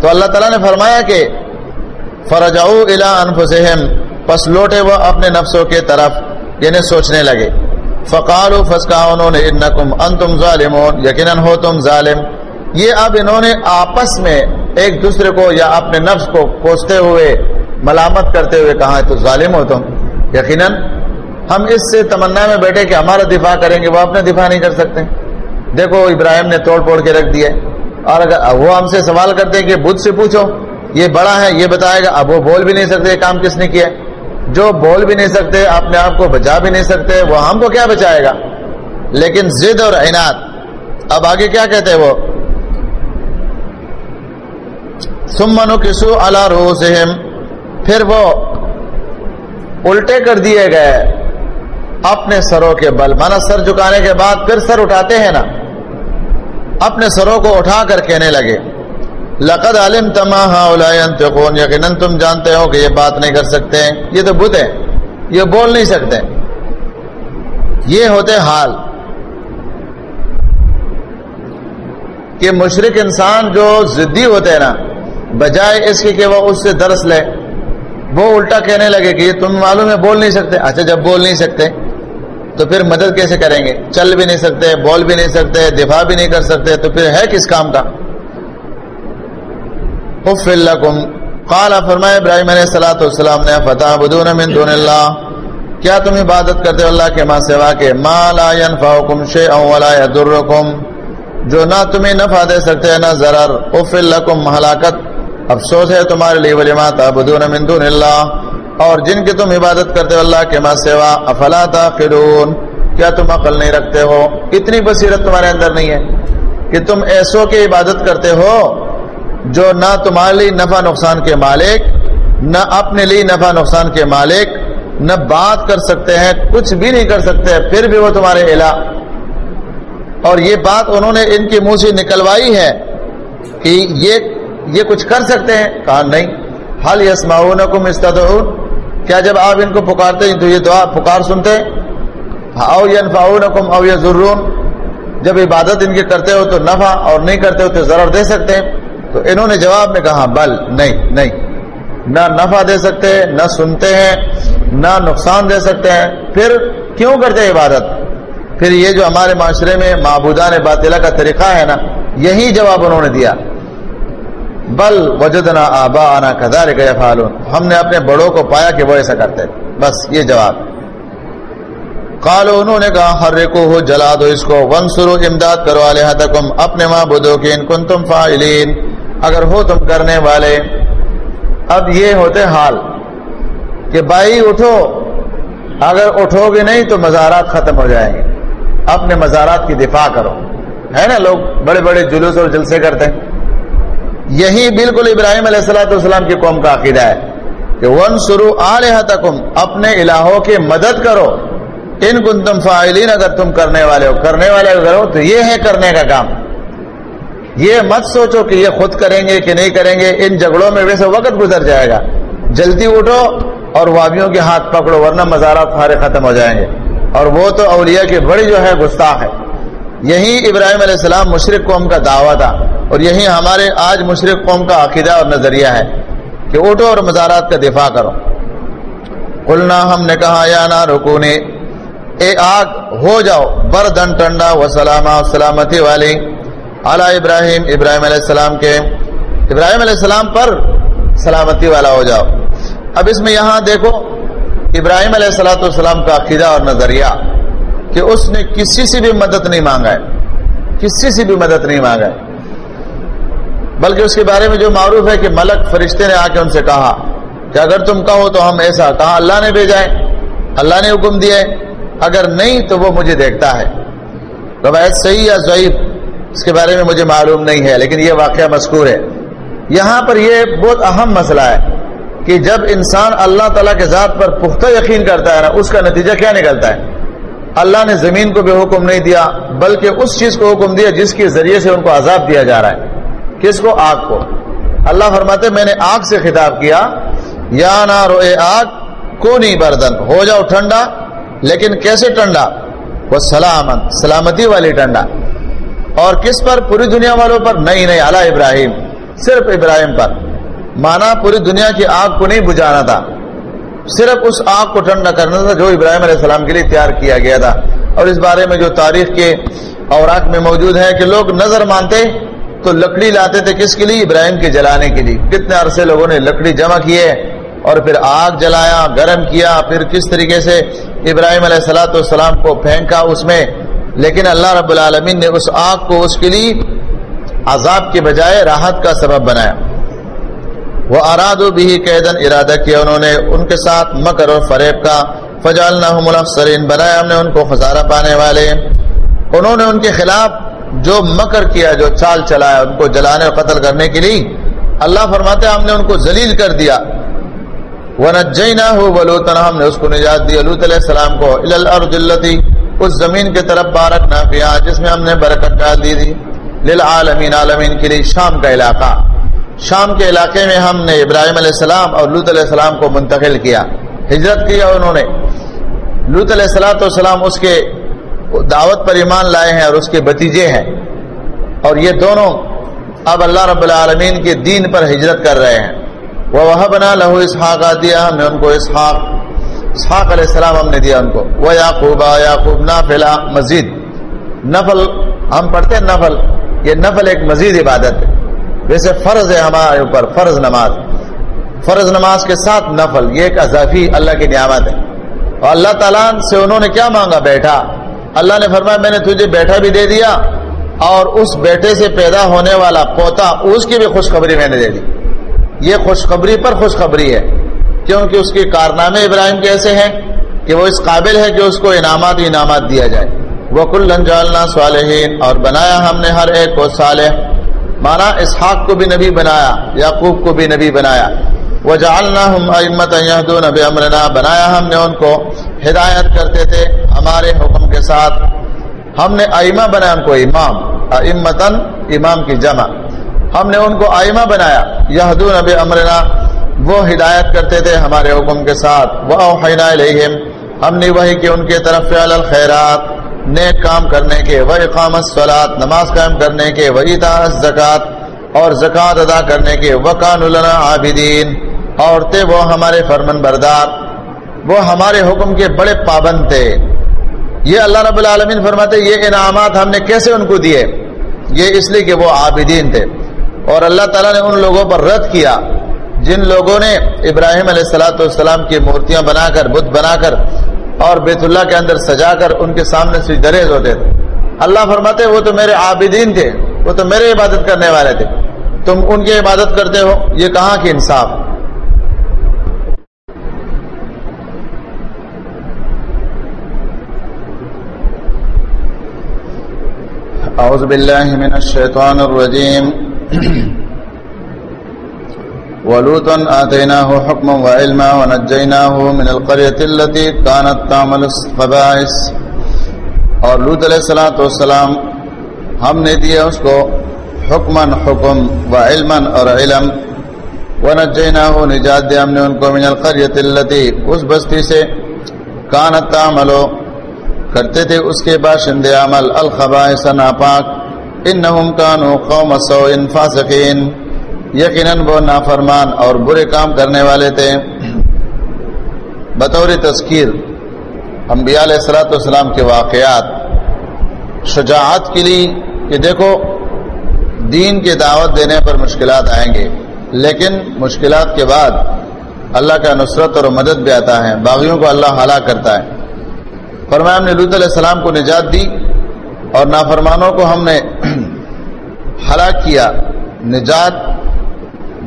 تو اللہ تعالیٰ نے فرمایا کہ فرجاؤ الا انفسہم پس لوٹے وہ اپنے نفسوں کے طرف یعنی سوچنے لگے۔ فقال و فسکا انہوں نے، انکم انتم ظالمون، یقیناً ہو تم ظالم۔ یہ اب انہوں نے آپس میں ایک دوسرے کو یا اپنے نفس کو کوستے ہوئے، ملامت کرتے ہوئے کہا، تو ظالم ہو تم۔ یقیناً ہم اس سے تمنا میں بیٹھے کہ ہمارا دفاع کریں گے، وہ اپنے دفاع نہیں کر سکتے۔ دیکھو، ابراہیم نے توڑ پھوڑ کے رکھ دیا اور اگر وہ ہم سے سوال کرتے ہیں کہ بدھ سے پوچھو، یہ بڑا ہے، یہ بتائے گا۔ اب وہ بول بھی نہیں سکتے کام کس نے کیا۔ جو بول بھی نہیں سکتے، اپنے آپ کو بچا بھی نہیں سکتے، وہ ہم کو کیا بچائے گا؟ لیکن زد اور عناد۔ اب آگے کیا کہتے وہ؟ سمنو کسو اللہ رو پھر وہ الٹے کر دیے گئے۔ اپنے سروں کے بل، مانا سر جھکانے کے بعد پھر سر اٹھاتے ہیں نا۔ اپنے سروں کو اٹھا کر کہنے لگے۔ لقد علم تما یقیناً تم جانتے ہو کہ یہ بات نہیں کر سکتے. یہ تو بت ہے یہ بول نہیں سکتے. یہ ہوتے حال کہ مشرق انسان جو ضدی ہوتے ہیں نا، بجائے اس کے کہ وہ اس سے درس لے، وہ الٹا کہنے لگے کہ یہ تم معلوم ہے بول نہیں سکتے. اچھا جب بول نہیں سکتے، تو پھر مدد کیسے کریں گے؟ چل بھی نہیں سکتے، بول بھی نہیں سکتے، دفاع بھی نہیں کر سکتے، تو پھر ہے کس کام کا؟ قال فرمائے ابراہیم علیہ السلام والسلام نے فتح بدون من دون اللہ. کیا تم عبادت کرتے ہو اللہ کے ماں سوا کے؟ ما لا ينفعكم شيئا ولا يضركم جو نہ تمہیں نفع دے سکتے ہیں نہ ضرر. اف لکم، ہلاکت. افسوس ہے تمہارے لیے ولی ما تعبدون من دون اللہ. اور جن کی تم عبادت کرتے ہو اللہ کے ماں سیوا افلا تاخرون کیا تم عقل نہیں رکھتے ہو؟ اتنی بصیرت تمہارے اندر نہیں ہے کہ تم ایسوں کی عبادت کرتے ہو جو نہ تمہاری نفع نقصان کے مالک، نہ اپنے لیے نفع نقصان کے مالک، نہ بات کر سکتے ہیں، کچھ بھی نہیں کر سکتے، پھر بھی وہ تمہارے الہ۔ اور یہ بات انہوں نے ان کے منہ سے نکلوائی ہے کہ یہ یہ کچھ کر سکتے ہیں۔ کہا، نہیں۔ حل یسماؤن کم استدعون۔ کیا جب آپ ان کو پکارتے ہیں تو یہ دعا، پکار سنتے او ینفعون کم او یضرون۔ جب عبادت ان کی کرتے ہو تو نفع، اور نہیں کرتے ہو تو ضرر دے سکتے ہیں۔ تو انہوں نے جواب میں کہا، بل، نہیں نہیں۔ نہ نفع دے سکتے، نہ سنتے ہیں، نہ نقصان دے سکتے ہیں۔ پھر کیوں کرتے عبادت؟ پھر یہ جو ہمارے معاشرے میں معبودان باطلہ کا طریقہ ہے نا، یہی جواب انہوں نے دیا۔ بل وجدنا آبا آنا کدار گئے فالون ہم نے اپنے بڑوں کو پایا کہ وہ ایسا کرتے۔ بس، یہ جواب۔ کالو انہوں نے کہا ہر ریکو ہو جلا دو اس کو ون سرو امداد کرو تکم اپنے ماں بدو کے ان کن تم فائلین اگر ہو تم کرنے والے۔ اب یہ ہوتے حال کہ بھائی اٹھو۔ اگر اٹھو گے نہیں تو مزارات ختم ہو جائیں گے۔ اپنے مزارات کی دفاع کرو۔ ہے نا لوگ بڑے بڑے جلوس اور جلسے کرتے ہیں۔ یہی بالکل ابراہیم علیہ السلاۃ والسلام کی قوم کا عقیدہ ہے کہ ون سرو تکم اپنے الہوں کی مدد کرو۔ ان کن تم فائلین اگر تم کرنے والے ہو۔ کرنے والے اگر ہو تو یہ ہے کرنے کا کام۔ یہ مت سوچو کہ یہ خود کریں گے کہ نہیں کریں گے۔ ان جھگڑوں میں ویسے وقت گزر جائے گا۔ جلدی اٹھو اور وادیوں کے ہاتھ پکڑو، ورنہ مزارات سارے ختم ہو جائیں گے۔ اور وہ تو اولیاء کی بڑی جو ہے گستاخ ہے۔ یہی ابراہیم علیہ السلام مشرق قوم کا دعویٰ تھا۔ اور یہی ہمارے آج مشرق قوم کا عقیدہ اور نظریہ ہے کہ اٹھو اور مزارات کا دفاع کرو۔ قلنا ہم نے کہا، یا نہ رکونے اے آگ، ہو جاؤ۔ بردن، ٹنڈا و سلامہ سلامتی والی۔ اعلی ابراہیم ابراہیم علیہ السلام کے۔ ابراہیم علیہ السلام پر سلامتی والا ہو جاؤ۔ اب اس میں یہاں دیکھو، ابراہیم علیہ السلاۃ والسلام کا عقیدہ اور نظریہ کہ اس نے کسی سے بھی مدد نہیں مانگا ہے۔ کسی سے بھی مدد نہیں مانگا ہے۔ بلکہ اس کے بارے میں جو معروف ہے کہ ملک فرشتے نے آ کے ان سے کہا کہ اگر تم کہو تو ہم ایسا کہا اللہ نے بھیجا ہے؟ اللہ نے حکم دیا ہے۔ اگر نہیں تو وہ مجھے دیکھتا ہے۔ روایت صحیح یا ضعیف، اس کے بارے میں مجھے معلوم نہیں ہے، لیکن یہ واقعہ مذکور ہے۔ یہاں پر یہ بہت اہم مسئلہ ہے کہ جب انسان اللہ تعالیٰ کے ذات پر پختہ یقین کرتا ہے نا، اس کا نتیجہ کیا نکلتا ہے؟ اللہ نے زمین کو بھی حکم نہیں دیا، بلکہ اس چیز کو حکم دیا جس کے ذریعے سے ان کو عذاب دیا جا رہا ہے۔ کس کو؟ آگ کو۔ اللہ فرماتے میں نے آگ سے خطاب کیا، یا نہ روئے آگ کو نہیں بردن، ہو جاؤ ٹھنڈا لیکن کیسے ٹھنڈا وہ سلامت، سلامتی والی ٹھنڈا اور کس پر؟ پوری دنیا والوں پر؟ نہیں نہیں اعلیٰ ابراہیم، صرف ابراہیم پر۔ مانا پوری دنیا کی آگ کو نہیں بجھانا تھا۔ صرف اس آگ کو ٹھنڈا کرنا تھا جو ابراہیم علیہ السلام کے لیے تیار کیا گیا تھا۔ اور اس بارے میں جو تاریخ کے اوراق میں موجود ہے کہ لوگ نظر مانتے تو لکڑی لاتے تھے کس کے لیے؟ ابراہیم کے جلانے کے لیے۔ کتنے عرصے لوگوں نے لکڑی جمع کیے اور پھر آگ جلایا، گرم کیا، پھر کس طریقے سے ابراہیم علیہ السلاۃ والسلام کو پھینکا اس میں؟ لیکن اللہ رب العالمین نے اس آگ کو اس کے لیے عذاب کے بجائے راحت کا سبب بنایا۔ وہ اراد و بھی قیدن ارادہ کیا انہوں نے ان کے ساتھ مکر اور فریب کا۔ فجال نہ بنایا ہم نے ان کو خسارہ پانے والے۔ انہوں نے ان کے خلاف جو مکر کیا، جو چال چلایا، ان کو جلانے اور قتل کرنے کے لیے۔ اللہ فرماتے ہم نے ان کو ذلیل کر دیا۔ وہ ہو بلوتن ہم نے اس کو نجات دی لوت علیہ السلام کو الارض اس زمین کی طرف بارک نہ کیا، جس میں ہم نے برکت ڈال دی تھی۔ للعالمین، عالمین کے لیے شام کا علاقہ۔ شام کے علاقے میں ہم نے ابراہیم علیہ السلام اور لوت علیہ السلام کو منتقل کیا، ہجرت کیا انہوں نے۔ لوت علیہ السلام والسلام اس کے دعوت پر ایمان لائے ہیں اور اس کے بتیجے ہیں۔ اور یہ دونوں اب اللہ رب العالمین کے دین پر ہجرت کر رہے ہیں۔ وہ وہ بنا لہو اسحاق دیا ہم نے ان کو اسحاق اسحاق علیہ السلام ہم نے دیا ان کو۔ وہ یعقوب یعقوب نہ پھیلا مزید۔ نفل، ہم پڑھتے ہیں نفل، یہ نفل ایک مزید عبادت ہے۔ ویسے فرض ہے ہمارے اوپر، فرض نماز۔ فرض نماز کے ساتھ نفل، یہ ایک اضافی اللہ کی نعمت ہے۔ اور اللہ تعالیٰ سے انہوں نے کیا مانگا؟ بیٹھا اللہ نے فرمایا، میں نے تجھے بیٹھا بھی دے دیا اور اس بیٹے سے پیدا ہونے والا پوتا، اس کی بھی خوشخبری میں نے دے دی۔ یہ خوشخبری پر خوشخبری ہے کیونکہ اس کے کارنامے ابراہیم کیسے ہیں کہ وہ اس قابل ہے کہ اس کو انعامات انعامات دیا جائے۔ وہ کل جالنا صالحین اور بنایا ہم نے ہر ایک کو صالح۔ مانا اسحاق کو بھی نبی بنایا، یعقوب کو بھی نبی بنایا۔ وہ جالنا ہم امت نبی امرنا بنایا ہم نے ان کو۔ ہدایت کرتے تھے ہمارے حکم کے ساتھ۔ ہم نے ائمہ بنایا ان کو امام امتن امام کی جمع۔ ہم نے ان کو آئمہ بنایا۔ یہدون اب امرنا۔ وہ ہدایت کرتے تھے ہمارے حکم کے ساتھ۔ وہ علیہم ہم نے وہی کہ ان کے طرف فعل الخیرات۔ نیک کام کرنے کے۔ وہ اقامت سولاد نماز قائم کرنے کے۔ وہ زکوٰۃ اور زکوٰۃ ادا کرنے کے۔ وہ کان عابدین اور وہ ہمارے فرمن بردار وہ ہمارے حکم کے بڑے پابند تھے۔ یہ اللہ رب العالمین فرماتے یہ انعامات ہم نے کیسے ان کو دیے؟ یہ اس لیے کہ وہ عابدین تھے۔ اور اللہ تعالیٰ نے ان لوگوں پر رد کیا جن لوگوں نے ابراہیم علیہ السلاۃ والسلام کی مورتیاں بنا کر، بت بنا کر اور بیت اللہ کے اندر سجا کر ان کے سامنے سے دریز ہوتے تھے۔ اللہ فرماتے، وہ تو میرے عابدین تھے، وہ تو میرے عبادت کرنے والے تھے۔ تم ان کی عبادت کرتے ہو، یہ کہاں کی انصاف؟ اعوذ باللہ من الشیطان الرجیم۔ ولوطا آتيناه حكما وعلما ونجيناه من القرية التي كانت تعمل الخبائث۔ اور لوط علیہ الصلوۃ والسلام ہم نے دیا اس کو حکما، حکم و علما اور علم۔ ونجيناه نجات دیا ہم نے ان کو من القرية التي اس بستی سے كانت تعمل کرتے تھے اس کے باشندے عمل الخبائث ناپاک۔ انہم كانوا قوم سوء فاسقين یقیناً وہ نافرمان اور برے کام کرنے والے تھے۔ بطور تذکیر، انبیاء علیہ السلاۃ والسلام کے واقعات۔ شجاعت کے لیے کہ دیکھو، دین کی دعوت دینے پر مشکلات آئیں گے، لیکن مشکلات کے بعد اللہ کا نصرت اور مدد بھی آتا ہے، باغیوں کو اللہ ہلاک کرتا ہے۔ فرمایا ہم نے لط علیہ السلام کو نجات دی۔ اور نافرمانوں کو ہم نے ہلاک کیا، نجات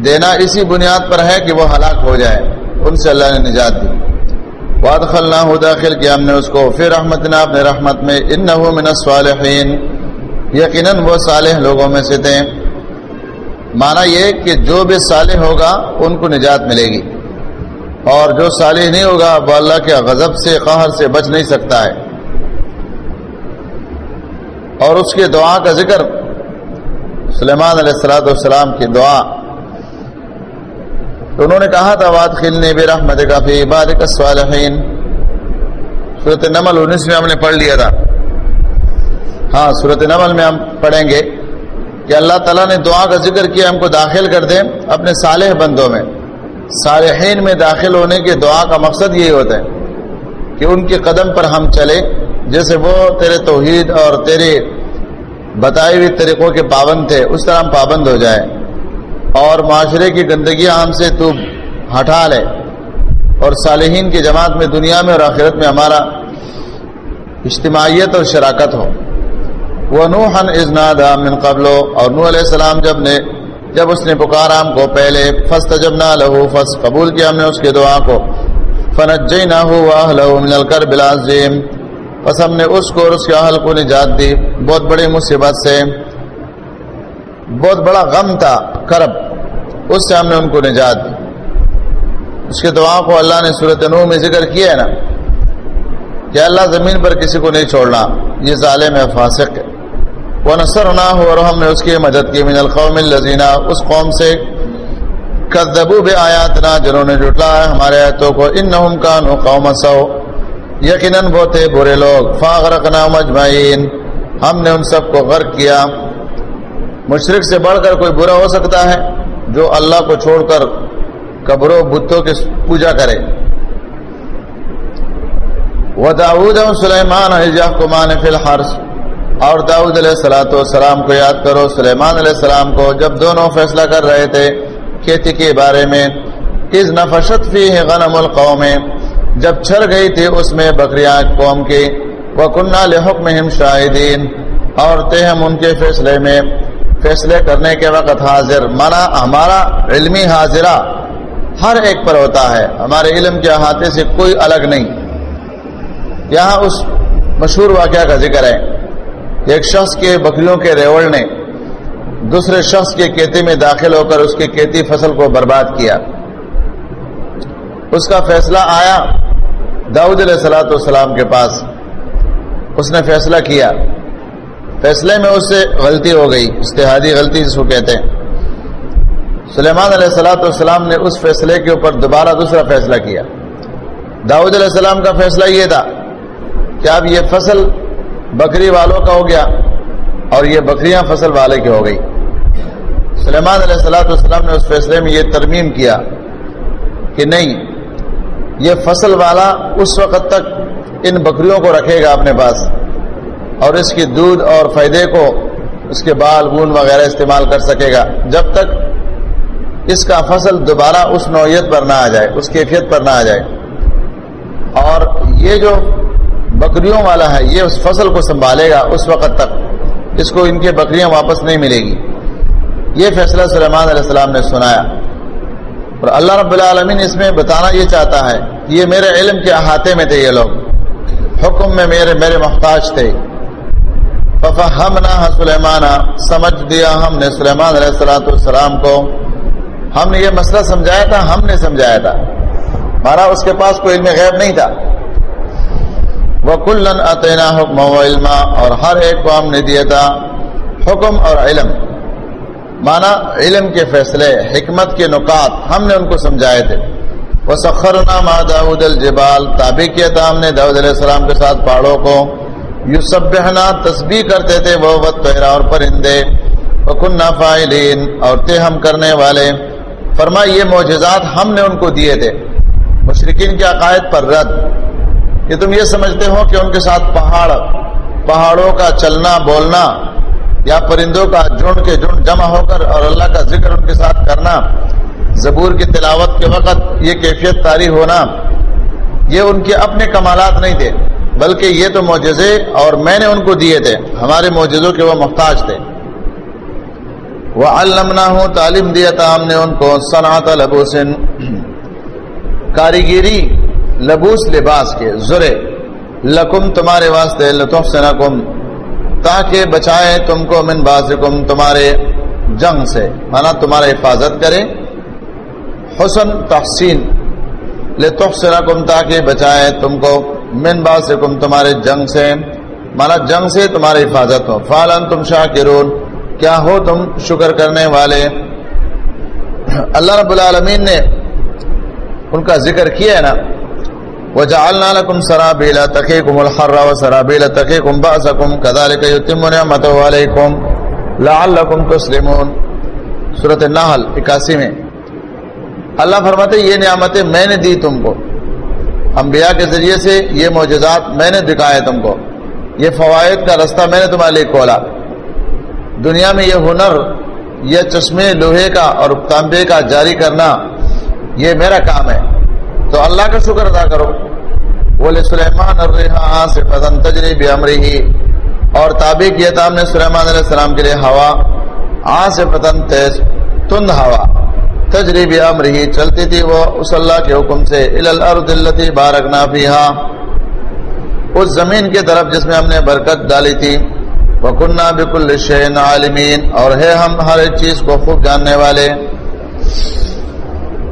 دینا اسی بنیاد پر ہے کہ وہ ہلاک ہو جائے ان سے اللہ نے نجات دی۔ واد خلنا داخل کیا، ہم نے اس کو۔ پھر رحمت نے اپنے رحمت میں۔ ان من الصالحین یقیناً وہ صالح لوگوں میں سے تھے۔ مانا یہ کہ جو بھی صالح ہوگا، ان کو نجات ملے گی۔ اور جو صالح نہیں ہوگا، وہ اللہ کے غضب سے، قہر سے بچ نہیں سکتا ہے۔ اور اس کے دعا کا ذکر سلیمان علیہ السلاۃ والسلام کی دعا۔ تو انہوں نے کہا تھا، واد خلنے بے رحمت کا فی عباد کا صالحین صورت نمل انیس میں ہم نے پڑھ لیا تھا۔ ہاں صورت نمل میں ہم پڑھیں گے کہ اللہ تعالیٰ نے دعا کا ذکر کیا، ہم کو داخل کر دیں اپنے صالح بندوں میں۔ صالحین میں داخل ہونے کے دعا کا مقصد یہی ہوتا ہے کہ ان کے قدم پر ہم چلے جیسے وہ تیرے توحید اور تیرے بتائے ہوئے طریقوں کے پابند تھے، اس طرح ہم پابند ہو جائیں۔ اور معاشرے کی گندگیاں ہم سے تو ہٹا لے۔ اور صالحین کی جماعت میں، دنیا میں اور آخرت میں ہمارا اجتماعیت اور شراکت ہو۔ وہ نوحن ازنا من قبل۔ اور نو علیہ السلام جب نے، جب اس نے پکارا ہم کو پہلے فسٹ جب نہ لہو فس قبول کیا ہم نے اس کے دعا کو۔ فنج نہ ہو لہو مل کر بلازیم بس ہم نے اس کو اور اس کے اہل کو نجات دی۔ بہت بڑی مصیبت سے، بہت بڑا غم تھا، کرب۔ اس سے ہم نے ان کو نجات دی۔ اس کے دعا کو اللہ نے صورت نو میں ذکر کیا ہے نا، کہ اللہ زمین پر کسی کو نہیں چھوڑنا، یہ ظالم ہے، فاسق ہے۔ وہ نثر نہ ہو اور ہم نے اس کی مدد کی۔ من القوم الزینہ اس قوم سے کدبو بے آیات نہ جنہوں نے جٹلا ہے ہمارے آیتوں کو۔ ان نہ قوم سو یقیناً وہ تھے برے لوگ۔ فاغرقنا مجمعین ہم نے ان سب کو غرق کیا۔ مشرق سے بڑھ کر کوئی برا ہو سکتا ہے جو اللہ کو چھوڑ کر قبروں بتوں کی پوجا کرے۔ وہ داود سلیمان مان فی الحرس اور داود علیہ السلاۃ والسلام کو یاد کرو، سلیمان علیہ السلام کو جب دونوں فیصلہ کر رہے تھے کھیتی کے بارے میں اس نفشت فی غنم القوم جب چھڑ گئی تھی اس میں بکریاں قوم کی وہ کنہ لحکم شاہدین اور تھے ہم ان کے فیصلے میں، فیصلے کرنے کے وقت حاضر۔ مانا، ہمارا علمی حاضرہ ہر ایک پر ہوتا ہے۔ ہمارے علم کے احاطے سے کوئی الگ نہیں۔ یہاں اس مشہور واقعہ کا ذکر ہے۔ ایک شخص کے بکریوں کے ریوڑ نے دوسرے شخص کے کھیتی میں داخل ہو کر اس کی کھیتی فصل کو برباد کیا۔ اس کا فیصلہ آیا داؤد علیہ السلاۃ والسلام کے پاس۔ اس نے فیصلہ کیا۔ فیصلے میں اس سے غلطی ہو گئی۔ اشتہادی غلطی جس کو کہتے ہیں۔ سلیمان علیہ السلاۃ والسلام نے اس فیصلے کے اوپر دوبارہ دوسرا فیصلہ کیا۔ داؤد علیہ السلام کا فیصلہ یہ تھا کہ اب یہ فصل بکری والوں کا ہو گیا اور یہ بکریاں فصل والے کی ہو گئی۔ سلیمان علیہ السلاۃ والسلام نے اس فیصلے میں یہ ترمیم کیا کہ نہیں یہ فصل والا اس وقت تک ان بکریوں کو رکھے گا اپنے پاس اور اس کی دودھ اور فائدے کو اس کے بال بون وغیرہ استعمال کر سکے گا۔ جب تک اس کا فصل دوبارہ اس نوعیت پر نہ آ جائے، اس کیفیت پر نہ آ جائے۔ اور یہ جو بکریوں والا ہے، یہ اس فصل کو سنبھالے گا اس وقت تک۔ اس کو ان کے بکریاں واپس نہیں ملے گی۔ یہ فیصلہ سلیمان علیہ السلام نے سنایا۔ اور اللہ رب العالمین اس میں بتانا یہ چاہتا ہے کہ یہ میرے علم کے احاطے میں تھے یہ لوگ۔ حکم میں میرے میرے محتاج تھے۔ ہم نہ سلیمان سمجھ دیا ہم نے سلیمان علیہ السلاۃ السلام کو۔ ہم نے یہ مسئلہ سمجھایا تھا، ہم نے سمجھایا تھا۔ ہمارا اس کے پاس کوئی علم غیب نہیں تھا۔ وہ کلن عطینہ حکم و علم اور ہر ایک کو ہم نے دیا تھا حکم اور علم۔ مانا علم کے فیصلے، حکمت کے نکات، ہم نے ان کو سمجھائے تھے۔ وہ سخر نامہ داود الجبال، تابع کیا تھا ہم نے داود علیہ السلام کے ساتھ پہاڑوں کو۔ یو تسبیح کرتے تھے وہ اور پرندے۔ وکن فائلین اور ہم کرنے والے۔ فرما یہ معجزات ہم نے ان کو دیے تھے۔ مشرقین کے عقائد پر رد۔ کہ تم یہ سمجھتے ہو کہ ان کے ساتھ پہاڑ، پہاڑوں کا چلنا، بولنا یا پرندوں کا جن کے جن جمع ہو کر اور اللہ کا ذکر ان کے ساتھ کرنا، زبور کی تلاوت کے وقت یہ کیفیت تاری ہونا، یہ ان کے اپنے کمالات نہیں تھے، بلکہ یہ تو معجزے اور میں نے ان کو دیے تھے، ہمارے معجزوں کے وہ محتاج تھے۔ وہ علمنا ہوں تعلیم دیا تھا ہم نے ان کو صنعت لبوسن کاریگری لبوس لباس کے زرے لکم تمہارے واسطے لطف تاکہ بچائے تم کو من بازکم تمہارے جنگ سے، مانا تمہارا حفاظت کرے حسن تحسین لطف تاکہ بچائے تم کو من بازکم تمہارے جنگ سے۔ مانا جنگ سے تمہاری حفاظت ہو۔ فالن تم شاکرون، کیا ہو تم شکر کرنے والے؟ اللہ رب العالمین نے ان کا ذکر کیا ہے نا۔ وجعلنا لكم سرابيل تقيكم الحر وسرابيل تقيكم بأسكم كذلك يتم نعمته عليكم لعلكم تسلمون. سورة النحل 81 میں اللہ فرماتے یہ نعمتیں میں نے دی تم کو۔ انبیاء کے ذریعے سے یہ معجزات میں نے دکھائے تم کو۔ یہ فوائد کا رستہ میں نے تمہارے لیے کھولا۔ دنیا میں یہ ہنر، یہ چشمے لوہے کا اور تانبے کا جاری کرنا، یہ میرا کام ہے۔ تو اللہ کا شکر ادا کرو۔ بولے سلیمان سے پسند تجریب امری اور تابع کیا تھا ہم نے سلیمان علیہ السلام کے لیے ہوا۔ آ سے پتن تیز، تند ہوا۔ تجریب امری چلتی تھی وہ اس اللہ کے حکم سے۔ الارض بارکنا فیہا اس زمین کی طرف جس میں ہم نے برکت ڈالی تھی۔ وہ کنہ بکل عالمین اور ہے ہم ہر ایک چیز کو خوب جاننے والے۔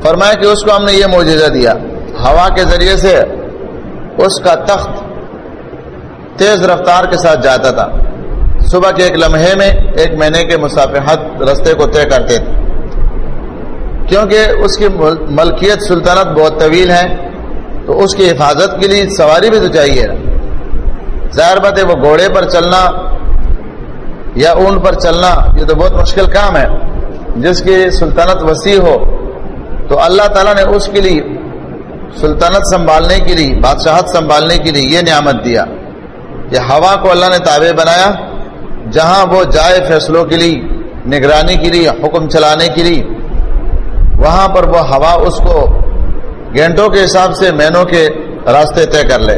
فرمایا کہ اس کو ہم نے یہ معجزہ دیا۔ ہوا کے ذریعے سے اس کا تخت تیز رفتار کے ساتھ جاتا تھا۔ صبح کے ایک لمحے میں ایک مہینے کے مسافحت رستے کو طے کرتے تھے۔ کیونکہ اس کی ملکیت سلطنت بہت طویل ہے، تو اس کی حفاظت کے لیے سواری بھی تو چاہیے۔ ظاہر بات ہے وہ گھوڑے پر چلنا یا اونٹ پر چلنا یہ تو بہت مشکل کام ہے۔ جس کی سلطنت وسیع ہو، تو اللہ تعالیٰ نے اس کے لیے سلطنت سنبھالنے کے لیے، بادشاہت سنبھالنے کے لیے یہ نعمت دیا۔ یہ ہوا کو اللہ نے تابع بنایا، جہاں وہ جائے فیصلوں کے لیے، نگرانی کے لیے، حکم چلانے کے لیے۔ وہاں پر وہ ہوا اس کو گھنٹوں کے حساب سے مینوں کے راستے طے کر لے۔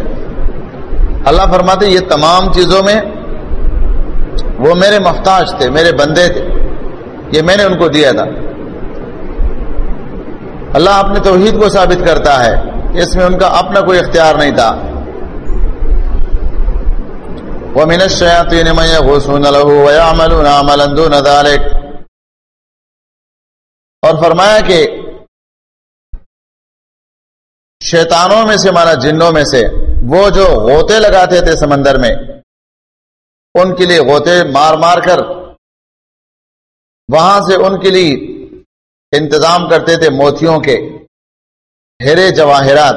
اللہ فرماتے یہ تمام چیزوں میں وہ میرے محتاج تھے، میرے بندے تھے۔ یہ میں نے ان کو دیا تھا۔ اللہ اپنے توحید کو ثابت کرتا ہے اس میں ان کا اپنا کوئی اختیار نہیں تھا۔ وہ منت شیاتی اور فرمایا کہ شیطانوں میں سے مانا جنوں میں سے وہ جو غوطے لگاتے تھے سمندر میں، ان کے لیے غوطے مار مار کر، وہاں سے ان کے لیے انتظام کرتے تھے موتیوں کے۔ ہرے جواہرات،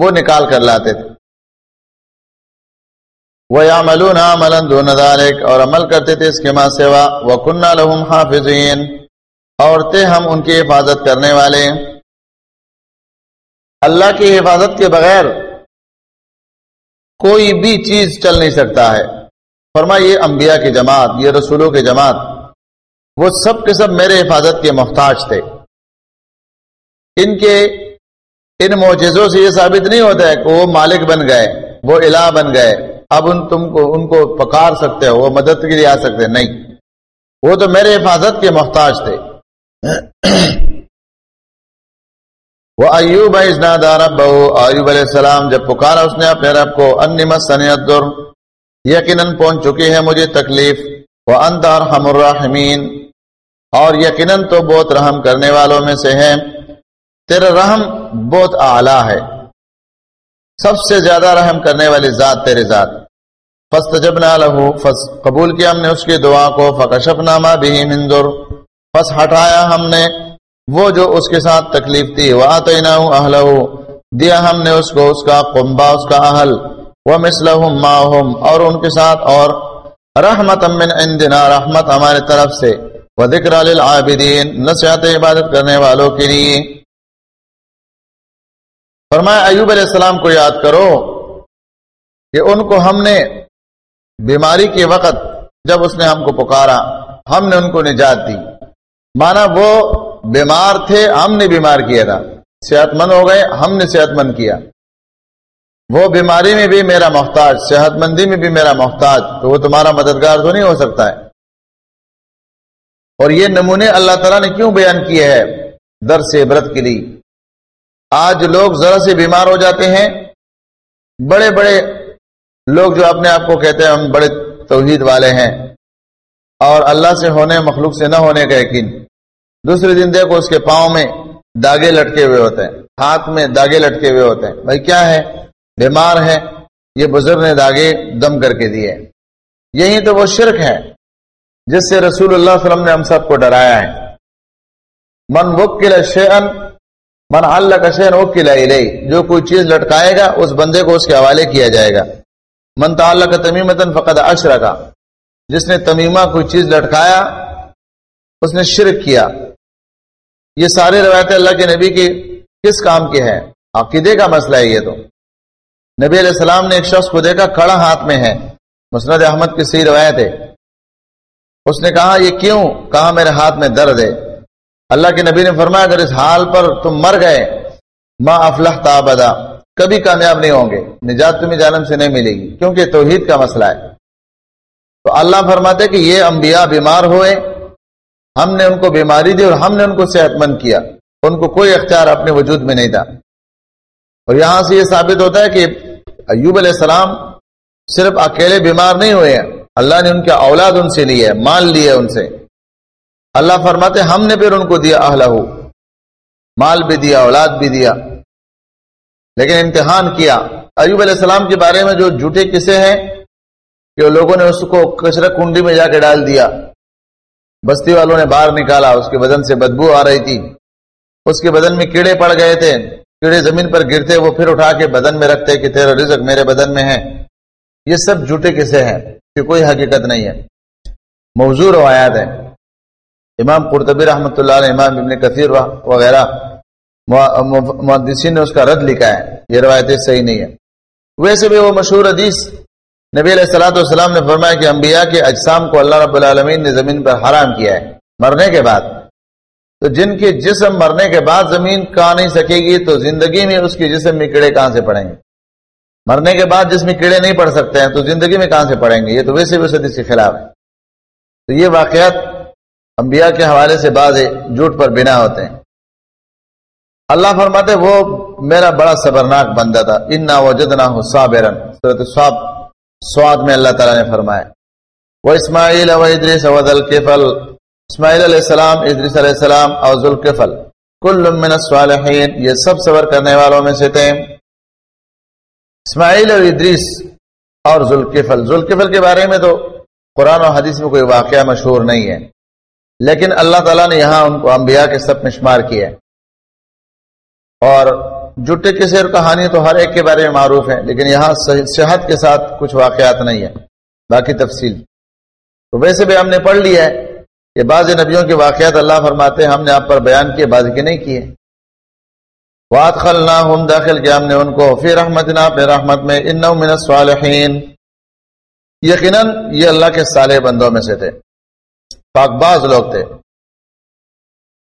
وہ نکال کر لاتے تھے۔ وہ یا ملون ملن دون اور عمل کرتے تھے اس کے ماں سیوا وہ کنہ لہم حافظین اور تھے ہم ان کی حفاظت کرنے والے اللہ کی حفاظت کے بغیر کوئی بھی چیز چل نہیں سکتا ہے۔ فرما یہ انبیاء کی جماعت، یہ رسولوں کی جماعت۔ وہ سب کے سب میرے حفاظت کے محتاج تھے۔ ان کے، ان معجزوں سے یہ ثابت نہیں ہوتا ہے کہ وہ مالک بن گئے، وہ الہ بن گئے۔ اب ان تم کو، ان کو پکار سکتے ہو، وہ مدد کے لیے آ سکتے نہیں۔ وہ تو میرے حفاظت کے محتاج تھے۔ وہ ایوب بہو ایوب علیہ السلام جب پکارا، اس نے اپنے رب کو انمت سنیت یقیناً پہنچ چکی ہے مجھے تکلیف۔ وہ اندر ہم الرحمین اور یقیناً تو بہت رحم کرنے والوں میں سے ہے تیرا رحم بہت اعلی ہے۔ سب سے زیادہ رحم کرنے والی ذات تیرے ذات۔ فسٹ جب نہ لہو فس قبول کیا ہم نے اس کی دعا کو۔ فکشپ نامہ بھی مندر پس ہٹایا ہم نے وہ جو اس کے ساتھ تکلیف تھی۔ وہ آتے دیا ہم نے اس کو، اس کا قمبا اس کا اہل۔ وہ مسلحم ماہم اور ان کے ساتھ اور رحمت من عندنا، رحمت ہمارے طرف سے۔ وہ ذکر للعابدین، نصیحت عبادت کرنے والوں کے لیے۔ فرمایا، ایوب علیہ السلام کو یاد کرو کہ ان کو ہم نے بیماری کے وقت جب اس نے ہم کو پکارا، ہم نے ان کو نجات دی۔ مانا، وہ بیمار تھے، ہم نے بیمار کیا تھا۔ صحت مند ہو گئے، ہم نے صحت مند کیا۔ وہ بیماری میں بھی میرا محتاج صحت مندی میں بھی میرا محتاج، تو وہ تمہارا مددگار تو نہیں ہو سکتا ہے۔ اور یہ نمونے اللہ تعالیٰ نے کیوں بیان کیے ہے در سے عبرت کے لیے؟ آج لوگ ذرا سے بیمار ہو جاتے ہیں، بڑے بڑے لوگ جو اپنے آپ کو کہتے ہیں ہم بڑے توحید والے ہیں، اور اللہ سے ہونے مخلوق سے نہ ہونے کا یقین۔ دوسرے دن دیکھو اس کے پاؤں میں داغے لٹکے ہوئے ہوتے ہیں، ہاتھ میں داغے لٹکے ہوئے ہوتے ہیں۔ بھائی کیا ہے؟ بیمار ہے یہ بزرگ نے داغے دم کر کے دیے۔ یہی تو وہ شرک ہے۔ جس سے رسول اللہ علیہ وسلم نے ہم سب کو ڈرایا ہے۔ من وکل شیئن، من اللہ کا شین وکل جو کوئی چیز لٹکائے گا، اس بندے کو اس کے حوالے کیا جائے گا۔ من تعلق کا تمیمتن فقط اشر کا جس نے تمیمہ کوئی چیز لٹکایا، اس نے شرک کیا۔ یہ سارے روایت اللہ کے نبی کی کس کام کے ہیں؟ عقیدے کا مسئلہ ہے یہ تو۔ نبی علیہ السلام نے ایک شخص کو دیکھا کڑا ہاتھ میں ہے۔ مسند احمد کی صحیح روایت ہے۔ اس نے کہا، یہ کیوں؟ کہا، میرے ہاتھ میں درد ہے. اللہ کے نبی نے فرمایا، اگر اس حال پر تم مر گئے ماں افلاح تابدا کبھی کامیاب نہیں ہوں گے، نجات تمہیں جانم سے نہیں ملے گی، کیونکہ توحید کا مسئلہ ہے. تو اللہ فرماتے کہ یہ انبیاء بیمار ہوئے، ہم نے ان کو بیماری دی اور ہم نے ان کو صحت مند کیا، ان کو کوئی اختیار اپنے وجود میں نہیں تھا۔ اور یہاں سے یہ ثابت ہوتا ہے کہ ایوب علیہ السلام صرف اکیلے بیمار نہیں ہوئے ہیں اللہ نے ان کے اولاد ان سے لی ہے مال لیے ان سے۔ اللہ فرماتے ہم نے پھر ان کو دیا اہل مال بھی دیا، اولاد بھی دیا۔ لیکن امتحان کیا۔ ایوب علیہ السلام کے بارے میں جو جھوٹے قصے ہیں، کہ لوگوں نے اس کو کچرا کنڈی میں جا کے ڈال دیا۔ بستی والوں نے باہر نکالا، اس کے بدن سے بدبو آ رہی تھی۔ اس کے بدن میں کیڑے پڑ گئے تھے۔ کیڑے زمین پر گرتے، وہ پھر اٹھا کے بدن میں رکھتے کہ تیرا رزق میرے بدن میں ہے۔ یہ سب جھوٹے کسے ہیں کہ کوئی حقیقت نہیں ہے۔ موضوع روایات ہے امام قرطبی رحمۃ اللہ علیہ، امام ابن کثیر وغیرہ محدثین نے اس کا رد لکھا ہے۔ یہ روایتیں صحیح نہیں ہے۔ ویسے بھی وہ مشہور حدیث نبی علیہ السلاۃ والسلام نے فرمایا کہ انبیاء کے اجسام کو اللہ رب العالمین نے زمین پر حرام کیا ہے۔ مرنے کے بعد۔ تو جن کے جسم مرنے کے بعد زمین کہاں نہیں سکے گی، تو زندگی میں اس کے جسم میں کیڑے کہاں سے پڑیں گے؟ مرنے کے بعد جس میں کیڑے نہیں پڑ سکتے ہیں، تو زندگی میں کہاں سے پڑیں گے؟ یہ تو ویسے بھی صدی کے خلاف ہے۔ تو یہ واقعات انبیاء کے حوالے سے بعض جھوٹ پر بنا ہوتے ہیں۔ اللہ فرماتے، وہ میرا بڑا صبرناک بندہ تھا۔ انا وجدنا صابرن صورت صاب سواد میں اللہ تعالیٰ نے فرمایا۔ وہ اسماعیل و ادریس و ذلکفل اسماعیل علیہ السلام ادریس علیہ السلام اور ذوالکفل کل من الصالحین یہ سب صبر کرنے والوں میں سے تھے۔ اسماعیل اور ادریس اور ذوالکفل. ذوالکفل کے بارے میں تو قرآن و حدیث میں کوئی واقعہ مشہور نہیں ہے، لیکن اللہ تعالیٰ نے یہاں ان کو انبیاء کے سب میں شمار کیا ہے۔ اور جٹے کے سیر کہانی تو ہر ایک کے بارے میں معروف ہے لیکن یہاں صحت کے ساتھ کچھ واقعات نہیں ہے باقی تفصیل۔ تو ویسے بھی ہم نے پڑھ لیا ہے کہ بعض نبیوں کے واقعات اللہ فرماتے ہیں، ہم نے آپ پر بیان کیے، بعض کے نہیں کیے۔ وات خل نہ داخل کیا ہم نے ان کو فی رحمت نا اپنے رحمت میں ان من الصالحین یقیناً یہ اللہ کے صالح بندوں میں سے تھے۔ پاک باز لوگ تھے۔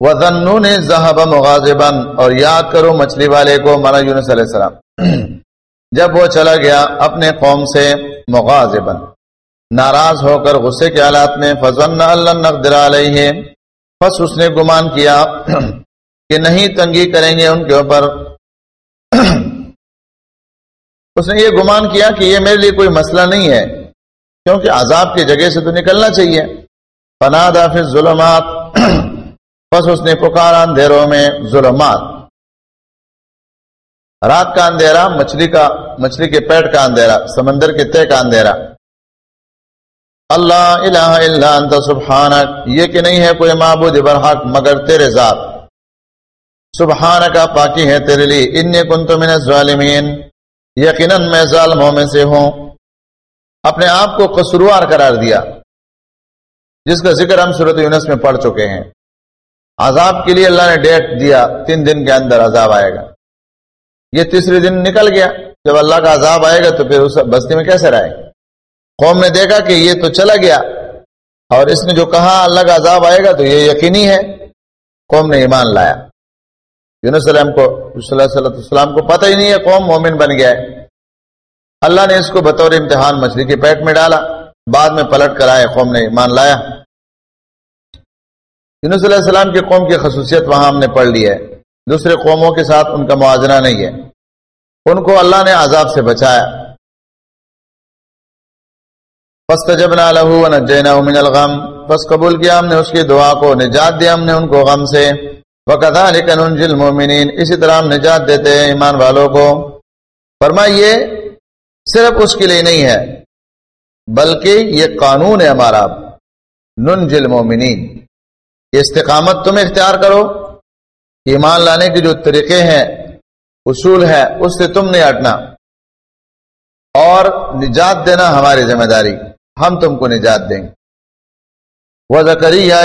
وہ ذنون ذہب مغازبن اور یاد کرو مچھلی والے کو، مانا یونس علیہ السلام۔ جب وہ چلا گیا اپنے قوم سے مغازبن ناراض ہو کر غصے کے حالات میں فضن اللہ نقدر علیہ بس اس نے گمان کیا کہ نہیں تنگی کریں گے ان کے اوپر۔ اس نے یہ گمان کیا کہ یہ میرے لیے کوئی مسئلہ نہیں ہے، کیونکہ عذاب کی جگہ سے تو نکلنا چاہیے۔ فنادا پھر ظلمات بس اس نے پکارا اندھیروں میں ظلمات۔ رات کا اندھیرا، مچھلی کا، مچھلی کے پیٹ کا اندھیرا، سمندر کے تے کا اندھیرا۔ اللہ الہ الا انت، سبحانک، یہ کہ نہیں ہے کوئی معبود برحق مگر تیرے ذات۔ سبحانک پاکی ہے تیرے لیے ان کنت من الظالمین۔ یقیناً میں ظالموں میں سے ہوں۔ اپنے آپ کو قصروار قرار دیا، جس کا ذکر ہم صورت یونس میں پڑھ چکے ہیں۔ عذاب کے لیے اللہ نے ڈیٹ دیا، تین دن کے اندر عذاب آئے گا۔ یہ تیسرے دن نکل گیا۔ جب اللہ کا عذاب آئے گا تو پھر اس بستی میں کیسے رہے؟ قوم نے دیکھا کہ یہ تو چلا گیا۔ اور اس نے جو کہا، اللہ کا عذاب آئے گا تو یہ یقینی ہے۔ قوم نے ایمان لایا۔ یونس السلام کو صلی اللہ علیہ وسلم کو پتہ ہی نہیں ہے، قوم مومن بن گیا ہے۔ اللہ نے اس کو بطور امتحان مچھلی کے پیٹ میں ڈالا، بعد میں پلٹ کر آئے، قوم نے مان لایا۔ یونس علیہ السلام کی قوم کی خصوصیت وہاں ہم نے پڑھ لی ہے۔ دوسرے قوموں کے ساتھ ان کا موازنہ نہیں ہے۔ ان کو اللہ نے عذاب سے بچایا۔ پس جب نہ لہو نجینا من الغم۔ پس قبول کیا ہم نے اس کی دعا کو، نجات دیا ہم نے ان کو غم سے۔ وقتا لیکن اسی طرح ہم نجات دیتے ہیں ایمان والوں کو۔ فرمائیے، صرف اس کے لیے نہیں ہے، بلکہ یہ قانون ہے ہمارا۔ نن جل مومنین یہ استقامت تم اختیار کرو۔ ایمان لانے کے جو طریقے ہیں، اصول ہے اس سے تم نہیں ہٹنا۔ اور نجات دینا ہماری ذمہ داری۔ ہم تم کو نجات دیں۔ گے وہ زکری یا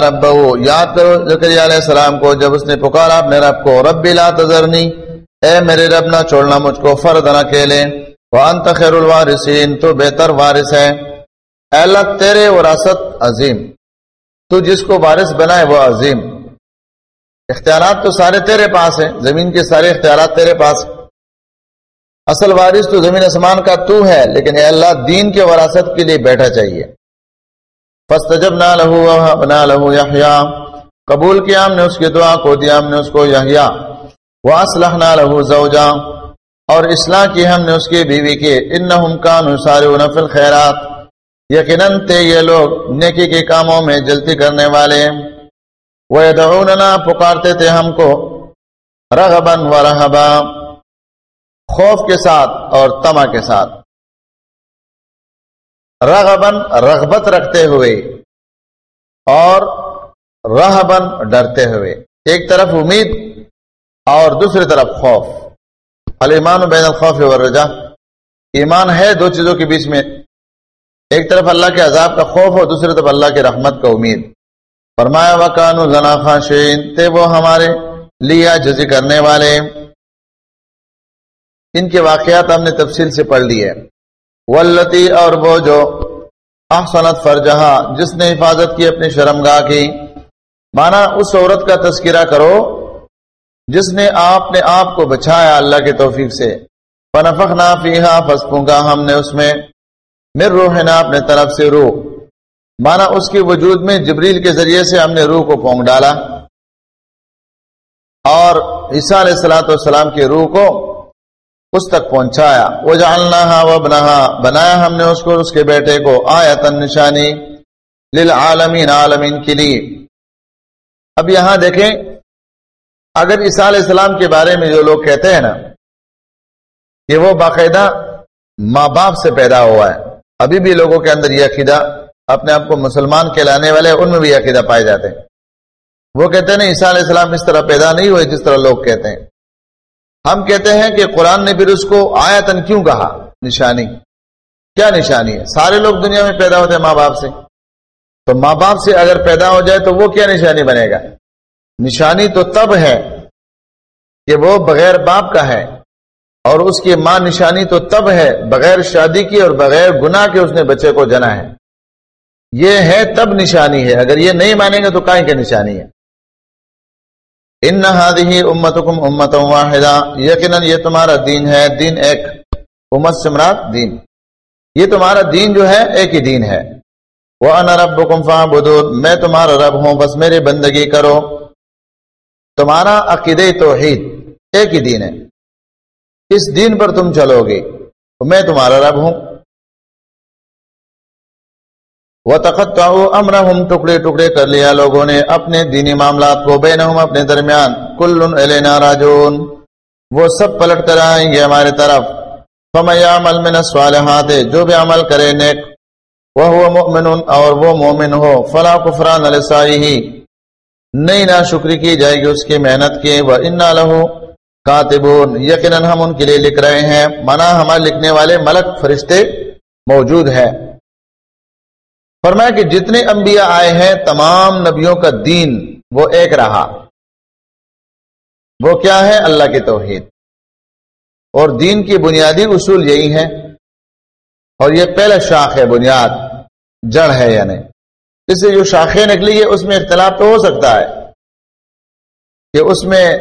رب یاد کرو زکری علیہ السلام کو جب اس نے پکارا اپنے رب کو رب لا تذرنی، اے میرے رب نہ چھوڑنا مجھ کو فرد نہ کھیلے وانت خیر الوارثین تو بہتر وارث ہے، اے اللہ تیرے وراثت عظیم، تو جس کو وارث بنائے وہ عظیم، اختیارات تو سارے تیرے پاس ہیں، زمین کے سارے اختیارات تیرے پاس، اصل وارث تو زمین اسمان کا تو ہے، لیکن اے اللہ دین کے وراثت کے لیے بیٹھا چاہیے فسط جب نہ لہو نہ لہو قبول کیا ہم نے اس کی دعا کو دیا، ہم نے اس کو یحیا وہ اسلح نہ لہو زوجا. اور اصلاح کی ہم نے اس کی بیوی کے ان کان سارے نفل خیرات یقیناً تھے یہ لوگ نیکی کے کاموں میں جلدی کرنے والے ويدعوننا پکارتے تھے ہم کو. رغبن و رہبا خوف کے ساتھ اور تما کے ساتھ. رغبن رغبت رکھتے ہوئے اور رہبن ڈرتے ہوئے۔ ایک طرف امید اور دوسری طرف خوف۔ المان بین الخوف و رجا ایمان ہے دو چیزوں کے بیچ میں۔ ایک طرف اللہ کے عذاب کا خوف اور دوسری طرف اللہ کی رحمت کا امید۔ فرمایا وکان النا خاشین تے وہ ہمارے لیا جزی کرنے والے۔ ان کے واقعات ہم نے تفصیل سے پڑھ لی ہے ولتی اور وہ جو احسنت فرجہا، جس نے حفاظت کی اپنی شرمگاہ کی۔ مانا اس عورت کا تذکرہ کرو، جس نے آپ نے آپ کو بچایا اللہ کے توفیق سے۔ فنفق نہ فیحا فسپوں گا ہم نے اس میں مر روحنا اپنے طرف سے روح۔ مانا اس کے وجود میں جبریل کے ذریعے سے ہم نے روح کو پونگ ڈالا۔ اور عیسیٰ علیہ السلاۃ والسلام کی روح کو اس تک پہنچایا۔ وہ جاننا و بنہا بنایا ہم نے اس کو، اس کے بیٹے کو۔ آیا نشانی للعالمین، عالمین کے لیے اب یہاں دیکھیں، اگر عیسیٰ علیہ السلام کے بارے میں جو لوگ کہتے ہیں نا، کہ وہ باقاعدہ ماں باپ سے پیدا ہوا ہے۔ ابھی بھی لوگوں کے اندر یہ عقیدہ اپنے آپ کو مسلمان کہلانے والے، ان میں بھی عقیدہ پائے جاتے ہیں۔ وہ کہتے ہیں نا، عیسیٰ علیہ السلام اس طرح پیدا نہیں ہوئے جس طرح لوگ کہتے ہیں۔ ہم کہتے ہیں کہ قرآن نے پھر اس کو آیتن کیوں کہا؟ نشانی۔ کیا نشانی ہے؟ سارے لوگ دنیا میں پیدا ہوتے ہیں ماں باپ سے۔ تو ماں باپ سے اگر پیدا ہو جائے تو وہ کیا نشانی بنے گا؟ نشانی تو تب ہے کہ وہ بغیر باپ کا ہے اور اس کی ماں نشانی تو تب ہے بغیر شادی کی اور بغیر گنا کے اس نے بچے کو جنا ہے۔ یہ ہے تب نشانی ہے۔ اگر یہ نہیں مانیں گے تو کہیں کی نشانی ہے؟ ان ہی امت کم امت واحدہ یقیناً یہ تمہارا دین ہے، دین ایک امت سمراٹ دین۔ یہ تمہارا دین جو ہے، ایک ہی دین ہے۔ وہ ان رب میں تمہارا رب ہوں، بس میری بندگی کرو۔ تمہارا عقید توحید ایک ہی دین ہے۔ اس دین پر تم چلو گے۔ میں تمہارا رب ہوں۔ وہ تخت امر ہم ٹکڑے ٹکڑے کر لیا لوگوں نے اپنے دینی معاملات کو بین اپنے درمیان۔ کل راجون وہ سب پلٹ کر آئیں گے ہمارے طرف۔ عمل میں نسوالحات جو بھی عمل کرے نیک وہ مومن اور وہ مومن ہو فلاں کفران علیہ نہیں نہ شکری کی جائے گی اس کی محنت کی وہ ان لہو کاتبون یقیناً ہم ان کے لیے لکھ رہے ہیں۔ منا ہمارے لکھنے والے ملک فرشتے موجود ہے فرمایا کہ جتنے انبیاء آئے ہیں، تمام نبیوں کا دین وہ ایک رہا۔ وہ کیا ہے؟ اللہ کی توحید۔ اور دین کی بنیادی اصول یہی ہے اور یہ پہلا شاخ ہے، بنیاد۔ جڑ ہے یعنی۔ اس سے جو شاخیں نکلی ہے اس میں اختلاف تو ہو سکتا ہے۔ کہ اس میں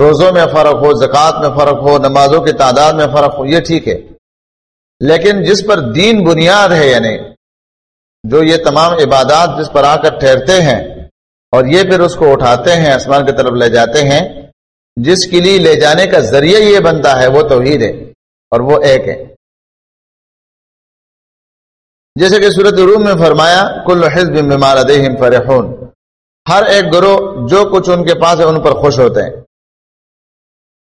روزوں میں فرق ہو، زکوٰۃ میں فرق ہو، نمازوں کی تعداد میں فرق ہو، یہ ٹھیک ہے۔ لیکن جس پر دین بنیاد ہے یعنی جو یہ تمام عبادات جس پر آ کر ٹھہرتے ہیں اور یہ پھر اس کو اٹھاتے ہیں، آسمان کی طرف لے جاتے ہیں، جس کے لیے لے جانے کا ذریعہ یہ بنتا ہے، وہ توحید ہے اور وہ ایک ہے۔ جیسے کہ صورت روم میں فرمایا، کل حزب بیمار فرحون۔ ہر ایک گروہ جو کچھ ان کے پاس ہے، ان پر خوش ہوتے ہیں۔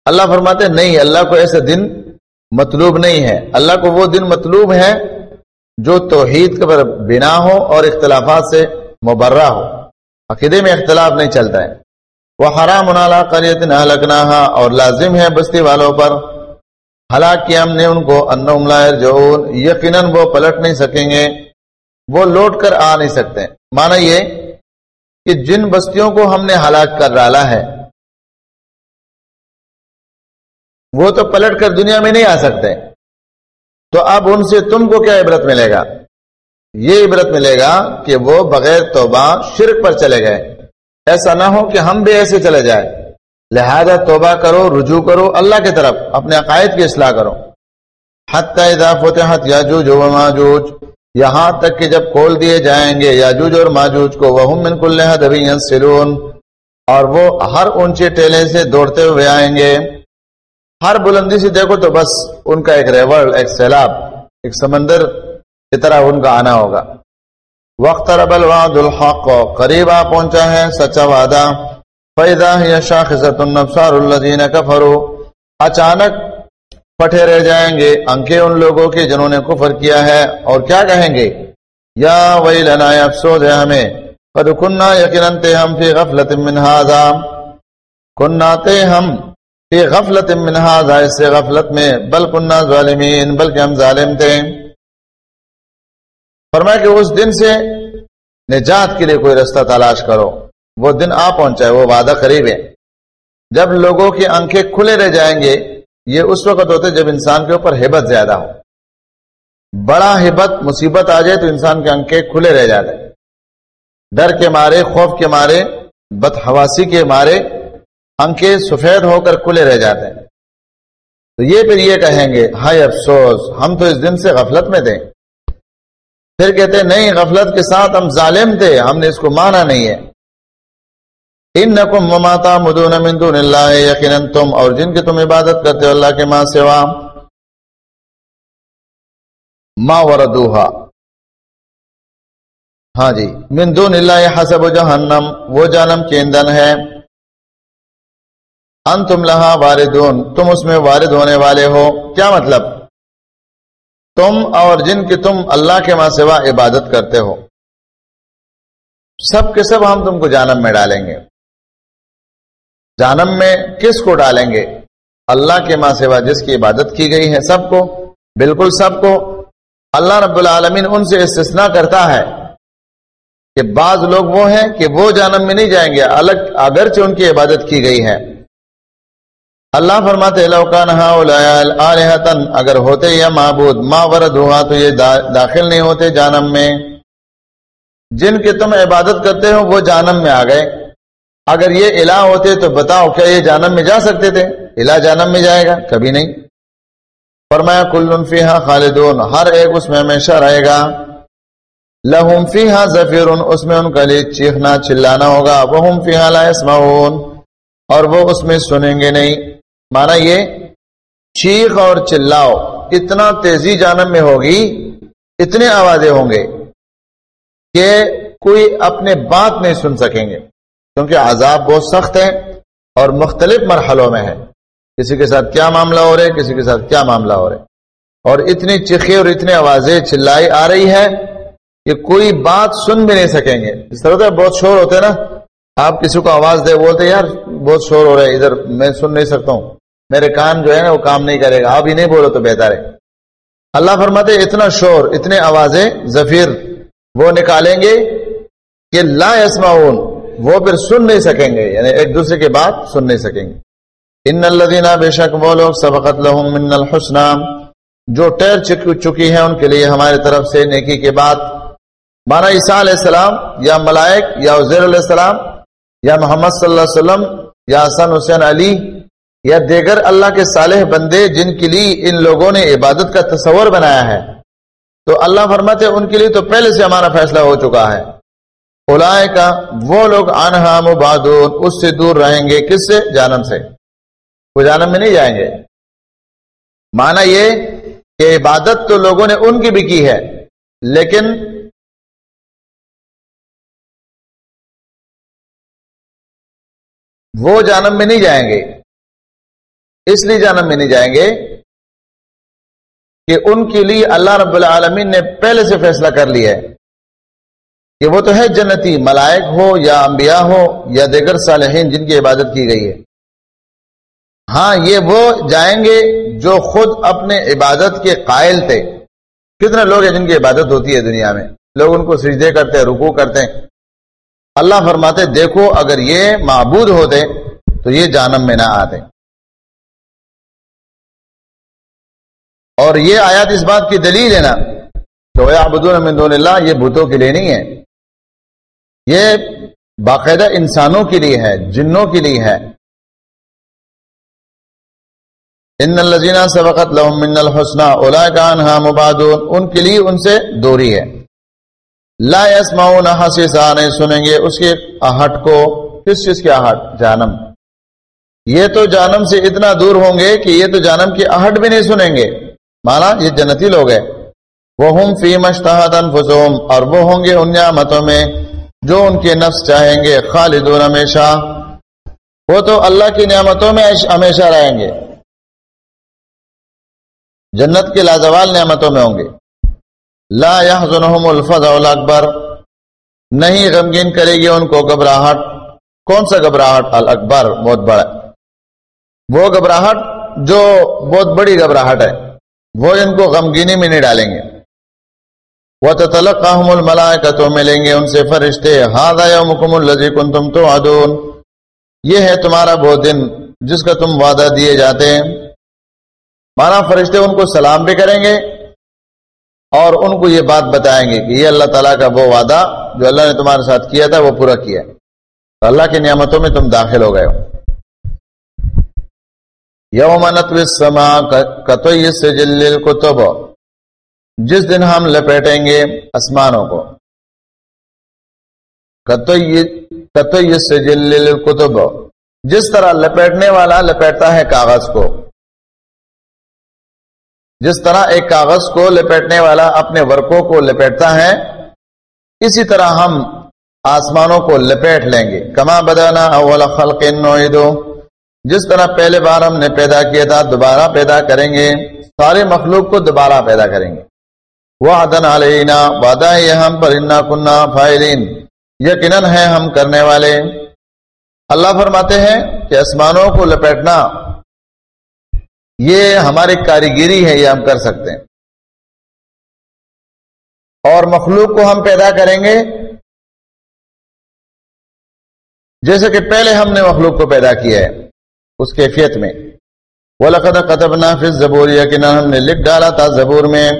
اللہ فرماتے نہیں، اللہ کو ایسے دن مطلوب نہیں ہے۔ اللہ کو وہ دن مطلوب ہے جو توحید پر بنا ہو اور اختلافات سے مبرہ ہو۔ عقیدے میں اختلاف نہیں چلتا ہے۔ وہ حرام کریت نہ لگنا اور لازم ہے بستی والوں پر۔ حالانکہ ہم نے ان کو ان جو یقیناً وہ پلٹ نہیں سکیں گے۔ وہ لوٹ کر آ نہیں سکتے۔ مانا یہ کہ جن بستیوں کو ہم نے ہلاک کر ڈالا ہے، وہ تو پلٹ کر دنیا میں نہیں آ سکتے۔ تو اب ان سے تم کو کیا عبرت ملے گا؟ یہ عبرت ملے گا کہ وہ بغیر توبہ شرک پر چلے گئے۔ ایسا نہ ہو کہ ہم بھی ایسے چلے جائے لہذا توبہ کرو، رجوع کرو، اللہ کی طرف اپنے عقائد کی اصلاح کرو۔ فتحت یاجوج و ماجوج۔ یہاں تک کہ جب کھول دیے جائیں گے یاجوج اور ماجوج کو وہ من کل سلون اور وہ ہر اونچے ٹیلے سے دوڑتے ہوئے آئیں گے۔ ہر بلندی سے دیکھو تو بس ان کا ایک ریوڑ ایک سیلاب، ایک سمندر کی طرح ان کا آنا ہوگا۔ وقت رب الواد الحق، قریب آ پہنچا ہے سچا وعدہ۔ فیدا پیدا شاخصت النفسار الذین کفروا اچانک پٹھے رہ جائیں گے انکے ان لوگوں کے جنہوں نے کفر کیا ہے۔ اور کیا کہیں گے؟ یا وہی لنا افسوس ہے ہمیں۔ قد کننا یقیناً ہم فی غفلت من هذا کننا ہم غفلت منہا سے غفلت میں بل کنہ ظالمین، بلکہ ہم ظالم تھے۔ فرمایا کہ اس دن سے نجات کے لیے کوئی رستہ تلاش کرو۔ وہ دن آ پہنچا ہے، وہ وعدہ قریب ہے۔ جب لوگوں کی آنکھیں کھلے رہ جائیں گے، یہ اس وقت ہوتے جب انسان کے اوپر ہبت زیادہ ہو۔ بڑا ہبت، مصیبت آ جائے تو انسان کی آنکھیں کھلے رہ جاتے۔ ڈر کے مارے، خوف کے مارے، بدحواسی کے مارے انکے سفید ہو کر کھلے رہ جاتے ہیں۔ تو یہ پھر یہ کہیں گے، ہائے افسوس، ہم تو اس دن سے غفلت میں تھے۔ پھر کہتے نہیں، غفلت کے ساتھ ہم ظالم تھے، ہم نے اس کو مانا نہیں ہے۔ ان نقم ماتا مدون مندون اللہ، یقیناً تم اور جن کی تم عبادت کرتے ہو اللہ کے ماں سوا۔ ما وردوہا۔ ہاں جی مندون اللہ حسب جہنم، وہ جانم کے ایندھن ہے۔ ان تم لہا واردون، تم اس میں وارد ہونے والے ہو۔ کیا مطلب؟ تم اور جن کی تم اللہ کے ماں سوا عبادت کرتے ہو۔ سب کے سب ہم تم کو جانم میں ڈالیں گے۔ جانم میں کس کو ڈالیں گے؟ اللہ کے ماں سوا جس کی عبادت کی گئی ہے سب کو۔ بالکل سب کو۔ اللہ رب العالمین ان سے استثناء کرتا ہے۔ کہ بعض لوگ وہ ہیں کہ وہ جانم میں نہیں جائیں گے، الگ اگرچہ ان کی عبادت کی گئی ہے۔ اللہ فرماتے اگر ہوتے یا معبود، ما ورد ہوا تو یہ داخل نہیں ہوتے جانم میں۔ جن کی تم عبادت کرتے ہو وہ جانم میں آ گئے۔ اگر یہ الہ ہوتے تو بتاؤ، کیا یہ جانم میں جا سکتے تھے؟ الہ جانم میں جائے گا؟ کبھی نہیں۔ فرمایا کل فیحا خالدون، ہر ایک اس میں ہمیشہ رہے گا۔ لہم فیحا ظفیر اس میں ان کا لیے چیخنا چلانا ہوگا۔ وہ فیحا لا اسمعون اور وہ اس میں سنیں گے نہیں۔ مانا یہ چیخ اور چلاؤ اتنا تیزی جانب میں ہوگی، اتنے آوازیں ہوں گے کہ کوئی اپنے بات نہیں سن سکیں گے۔ کیونکہ عذاب بہت سخت ہے اور مختلف مرحلوں میں ہے کسی کے ساتھ کیا معاملہ ہو رہے کسی کے ساتھ کیا معاملہ ہو رہے اور اتنی چیخیں اور اتنی آوازیں چلائی آ رہی ہے کہ کوئی بات سن بھی نہیں سکیں گے۔ اس طرح سے بہت شور ہوتے نا۔ آپ کسی کو آواز دے، بولتے یار بہت شور ہو رہا ہے، ادھر میں سن نہیں سکتا ہوں۔ میرے کان جو ہے نا وہ کام نہیں کرے گا، آپ ہی نہیں بولو تو بہتر ہے۔ اللہ فرماتے اتنا شور، اتنے آوازیں، ظفیر، وہ نکالیں گے کہ لا اسماؤن وہ پھر سن نہیں سکیں گے یعنی ایک دوسرے کی بات سن نہیں سکیں گے۔ ان الدینہ بے شک وہ لوگ سبقت لہم من الحسن جو ٹیر چکی ہیں ان کے لیے ہماری طرف سے نیکی کے بعد۔ مانا عیسیٰ علیہ السلام یا ملائک یا عزیر علیہ السلام یا محمد صلی اللہ علیہ وسلم یا حسن حسین علی یا دیگر اللہ کے صالح بندے جن کے لیے ان لوگوں نے عبادت کا تصور بنایا ہے۔ تو اللہ فرماتے ان کے لیے تو پہلے سے ہمارا فیصلہ ہو چکا ہے۔ اولائے کا وہ لوگ انہا مبادون اس سے دور رہیں گے کس سے؟ جانم سے۔ وہ جانم میں نہیں جائیں گے۔ مانا یہ کہ عبادت تو لوگوں نے ان کی بھی کی ہے، لیکن وہ جانم میں نہیں جائیں گے۔ اس لیے جانم میں نہیں جائیں گے کہ ان کے لیے اللہ رب العالمین نے پہلے سے فیصلہ کر لیا ہے کہ وہ تو ہے جنتی، ملائک ہو یا انبیاء ہو یا دیگر صالحین جن کی عبادت کی گئی ہے۔ ہاں یہ وہ جائیں گے جو خود اپنے عبادت کے قائل تھے۔ کتنے لوگ ہیں جن کی عبادت ہوتی ہے دنیا میں؟ لوگ ان کو سجدے کرتے ہیں رکو کرتے ہیں۔ اللہ فرماتے دیکھو، اگر یہ معبود ہوتے تو یہ جانم میں نہ آتے۔ اور یہ آیات اس بات کی دلیل ہے نا تو اللہ یہ بتوں کے لیے نہیں ہے۔ یہ باقاعدہ انسانوں کے لیے ہے، جنوں کے لیے ہے۔ ان الزینہ سبقت لهم من الحسنى اولئک عنها مبادون ان کے لیے ان سے دوری ہے۔ لا يسمعون حسیسا نہیں سنیں گے اس کے آہٹ کو، کس چیز کے آہٹ؟ جانم یہ تو جانم سے اتنا دور ہوں گے کہ یہ تو جانم کی آہٹ بھی نہیں سنیں گے۔ مانا یہ جنتی لوگ ہیں۔ وہ ہم فی مشتحد انفسهم اور وہ ہوں گے ان نعمتوں میں جو ان کے نفس چاہیں گے، خالدون ہمیشہ۔ وہ تو اللہ کی نعمتوں میں ہمیشہ رہیں گے۔ جنت کے لازوال نعمتوں میں ہوں گے۔ لا يحزنهم الفظ الاکبر نہیں غمگین کرے گی ان کو گھبراہٹ۔ کون سا گھبراہٹ؟ الاکبر بہت بڑا۔ وہ گھبراہٹ جو بہت بڑی گھبراہٹ ہے۔ وہ ان کو غمگینی میں نہیں ڈالیں گے۔ وہ تو تلق تو ملیں گے ان سے فرشتے۔ ہاد یومکم الذی کنتم توعدون۔ یہ ہے تمہارا وہ دن جس کا تم وعدہ دیے جاتے ہیں۔ مانا فرشتے ان کو سلام بھی کریں گے اور ان کو یہ بات بتائیں گے کہ یہ اللہ تعالیٰ کا وہ وعدہ جو اللہ نے تمہارے ساتھ کیا تھا، وہ پورا کیا۔ اللہ کی نعمتوں میں تم داخل ہو گئے ہو۔ یوم السما کتوی سے جل کتب جس دن ہم لپیٹیں گے آسمانوں کو۔ کتب جس طرح لپیٹنے والا لپیٹتا ہے کاغذ کو۔ جس طرح ایک کاغذ کو لپیٹنے والا اپنے ورکوں کو لپیٹتا ہے، اسی طرح ہم آسمانوں کو لپیٹ لیں گے۔ کما بدانا اول خلق نوعدو جس طرح پہلے بار ہم نے پیدا کیا تھا، دوبارہ پیدا کریں گے، سارے مخلوق کو دوبارہ پیدا کریں گے۔ وہ عدن علینا وعدہ یہ ہم پر، انا کنہ فائرین یقیناً ہے ہم کرنے والے۔ اللہ فرماتے ہیں کہ آسمانوں کو لپیٹنا، یہ ہماری کاریگری ہے، یہ ہم کر سکتے ہیں۔ اور مخلوق کو ہم پیدا کریں گے۔ جیسے کہ پہلے ہم نے مخلوق کو پیدا کیا ہے۔ اس کیفیت میں۔ وہ لقد قطب نافذ زبور یقین ہم نے لکھ ڈالا تھا زبور میں۔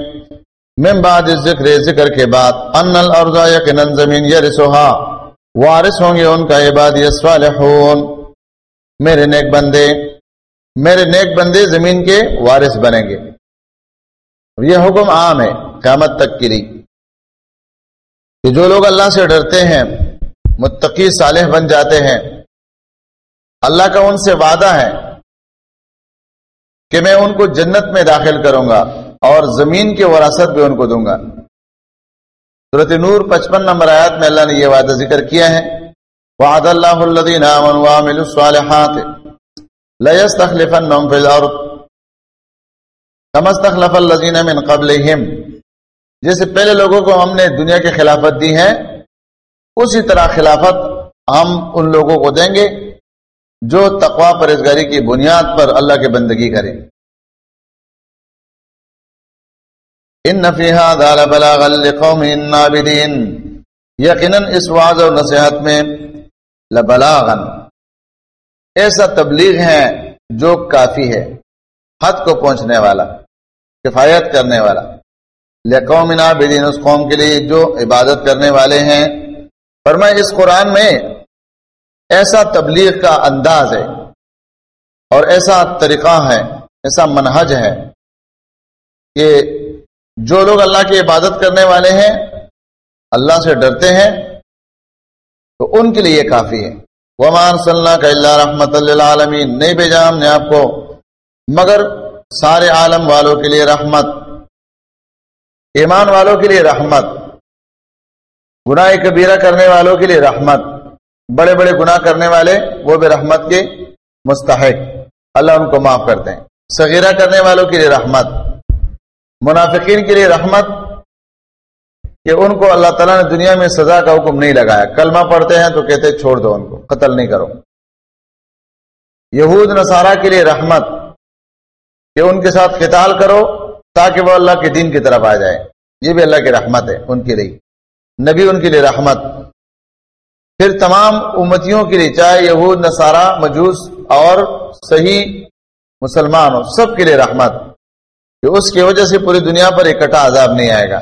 من بعد ذکر ذکر کے بعد۔ ان الارض یقیناً زمین یرسوہا وارث ہوں گے ان کا عباد یسوالحون میرے نیک بندے، میرے نیک بندے زمین کے وارث بنیں گے۔ یہ حکم عام ہے قیامت تک کے لیے۔ کہ جو لوگ اللہ سے ڈرتے ہیں، متقی، صالح بن جاتے ہیں اللہ کا ان سے وعدہ ہے کہ میں ان کو جنت میں داخل کروں گا اور زمین کے وراثت بھی ان کو دوں گا۔ صورت نور پچپن نمبر آیات میں اللہ نے یہ وعدہ ذکر کیا ہے۔ وعد اللہ الذین آمنوا وعملوا الصالحات لیستخلفنهم فی الارض کما استخلف الذین من قبلہم جیسے پہلے لوگوں کو ہم نے دنیا کی خلافت دی ہے، اسی طرح خلافت ہم ان لوگوں کو دیں گے۔ جو تقوا پرہزگاری کی بنیاد پر اللہ کی بندگی کریں ان نفیحہ دال بلاغ القوم نابدین۔ یقیناً اس واض اور نصیحت میں لبلاغن ایسا تبلیغ ہے جو کافی ہے، حد کو پہنچنے والا، کفایت کرنے والا۔ لقوم نابدین، اس قوم کے لیے جو عبادت کرنے والے ہیں۔ فرمائے، اس قرآن میں ایسا تبلیغ کا انداز ہے اور ایسا طریقہ ہے، ایسا منہج ہے کہ جو لوگ اللہ کی عبادت کرنے والے ہیں، اللہ سے ڈرتے ہیں، تو ان کے لیے کافی ہے۔ ومان صلی اللہ کا اللہ رحمت اللہ عالمین نہیں بھیجا ہم نے آپ کو، مگر سارے عالم والوں کے لیے رحمت، ایمان والوں کے لیے رحمت، گناہ کبیرہ کرنے والوں کے لیے رحمت۔ بڑے بڑے گناہ کرنے والے، وہ بھی رحمت کے مستحق۔ اللہ ان کو معاف کرتے ہیں صغیرہ کرنے والوں کے لیے رحمت۔ منافقین کے لیے رحمت۔ کہ ان کو اللہ تعالیٰ نے دنیا میں سزا کا حکم نہیں لگایا۔ کلمہ پڑھتے ہیں تو کہتے چھوڑ دو ان کو، قتل نہیں کرو۔ یہود، نصارہ کے لیے رحمت۔ کہ ان کے ساتھ قتال کرو تاکہ وہ اللہ کے دین کی طرف آ جائے۔ یہ بھی اللہ کی رحمت ہے، ان کے لیے۔ نبی ان کے لیے رحمت۔ پھر تمام امتیوں کے لیے چاہے یہود، نصارہ، مجوس اور صحیح مسلمان ہو سب کے لیے رحمت۔ کہ اس کی وجہ سے پوری دنیا پر اکٹھا عذاب نہیں آئے گا۔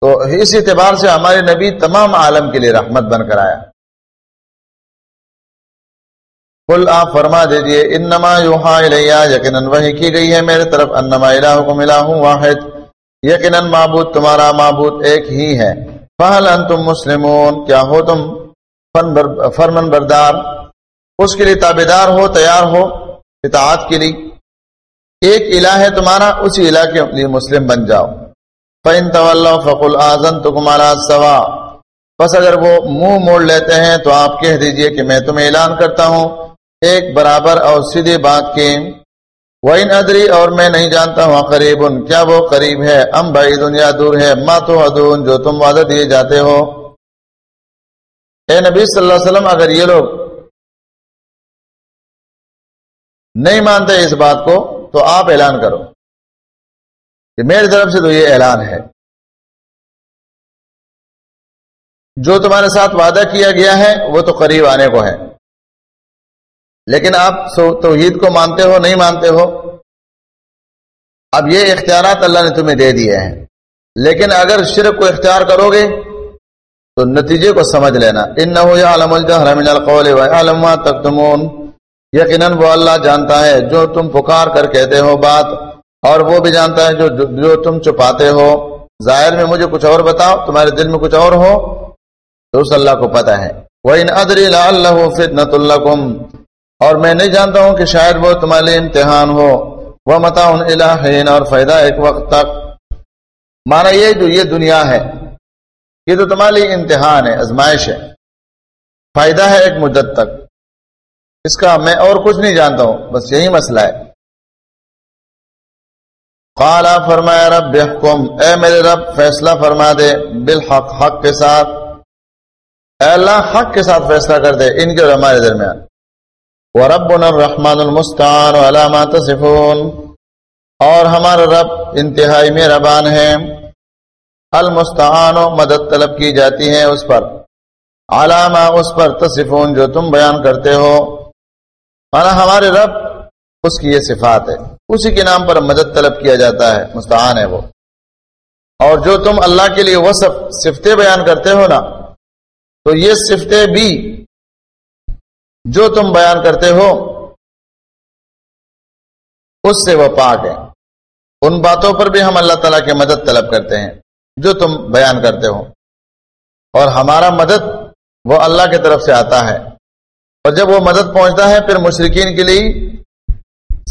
تو اس اعتبار سے ہمارے نبی تمام عالم کے لیے رحمت بن کر آیا۔ کل آپ فرما دیجیے انما یوحا یقیناً وہی کی گئی ہے میرے طرف، انما الہکم الہ واحد۔ یقیناً معبود، تمہارا معبود ایک ہی ہے۔ فہل انتم مسلمون؟ کیا ہو تم فرمن بردار؟ اس کے لیے تابے دار ہو، تیار ہو، اطاعت کے لیے۔ ایک الہ ہے تمہارا، اسی الہ کے لیے مسلم بن جاؤ۔ فن طول فقل آزن تو کمارا سوا بس اگر وہ منہ موڑ لیتے ہیں تو آپ کہہ دیجیے کہ میں تمہیں اعلان کرتا ہوں۔ ایک برابر اور سیدھے بات کے وہ ادری اور میں نہیں جانتا ہوں، قریب۔ کیا وہ قریب ہے؟ ام بھائی دنیا دور ہے؟ ماں تو ادون جو تم وعدہ دیے جاتے ہو۔ اے نبی صلی اللہ علیہ وسلم، اگر یہ لوگ نہیں مانتے اس بات کو، تو آپ اعلان کرو کہ میری طرف سے تو یہ اعلان ہے۔ جو تمہارے ساتھ وعدہ کیا گیا ہے، وہ تو قریب آنے کو ہے۔ لیکن آپ توحید کو مانتے ہو، نہیں مانتے ہو، اب یہ اختیارات اللہ نے تمہیں دے دیے ہیں۔ لیکن اگر شرک کو اختیار کرو گے، تو نتیجے کو سمجھ لینا۔ ان تک یقیناً وہ اللہ جانتا ہے جو تم پکار کر کہتے ہو بات، اور وہ بھی جانتا ہے جو جو تم چھپاتے ہو۔ ظاہر میں مجھے کچھ اور بتاؤ، تمہارے دل میں کچھ اور ہو، تو اس اللہ کو پتا ہے۔ وہ ان ادری اللہ فطنت اللہ اور میں نہیں جانتا ہوں کہ شاید وہ تمہارے امتحان ہو۔ وہ متا الہین اور فائدہ ایک وقت تک۔ مانا یہ جو یہ دنیا ہے، یہ تو تمہارے امتحان ہے ازمائش ہے۔ فائدہ ہے ایک مدت تک۔ اس کا میں اور کچھ نہیں جانتا ہوں، بس یہی مسئلہ ہے۔ قالا فرمایا، رب حکم اے میرے رب، فیصلہ فرما دے بالحق، حق کے ساتھ۔ اے اللہ، حق کے ساتھ فیصلہ کر دے، ان کے اور ہمارے درمیان۔ وہ رب الرحمان المستان علامات صفون اور ہمارا رب انتہائی میں ربان ہے۔ المستعان و مدد طلب کی جاتی ہے اس پر۔ علامہ اس پر تصفون جو تم بیان کرتے ہو۔ مانا ہمارے رب اس کی یہ صفات ہے۔ اسی کے نام پر مدد طلب کیا جاتا ہے۔ مستعان ہے وہ۔ اور جو تم اللہ کے لیے وصف، صفتیں بیان کرتے ہو نا، تو یہ صفتیں بھی جو تم بیان کرتے ہو، اس سے وہ پاک ہے ان باتوں پر بھی ہم اللہ تعالیٰ کی مدد طلب کرتے ہیں، جو تم بیان کرتے ہو۔ اور ہمارا مدد وہ اللہ کی طرف سے آتا ہے۔ اور جب وہ مدد پہنچتا ہے، پھر مشرقین کے لیے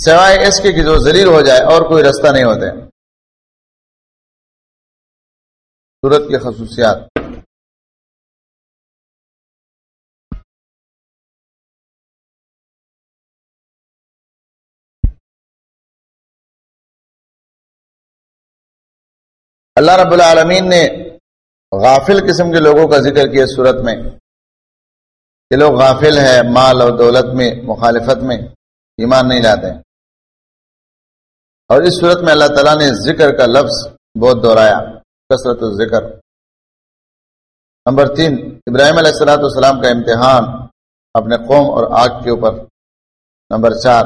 سوائے اس کے کہ جو ذلیل ہو جائے اور کوئی رستہ نہیں ہوتے۔ صورت کی خصوصیات۔ اللہ رب العالمین نے غافل قسم کے لوگوں کا ذکر کیا صورت میں یہ لوگ غافل ہے مال اور دولت میں، مخالفت میں، ایمان نہیں لاتے۔ اور اس صورت میں اللہ تعالیٰ نے ذکر کا لفظ بہت دہرایا، کثرت الذکر۔ نمبر تین، ابراہیم علیہ السلاۃ والسلام کا امتحان اپنے قوم اور آگ کے اوپر۔ نمبر چار،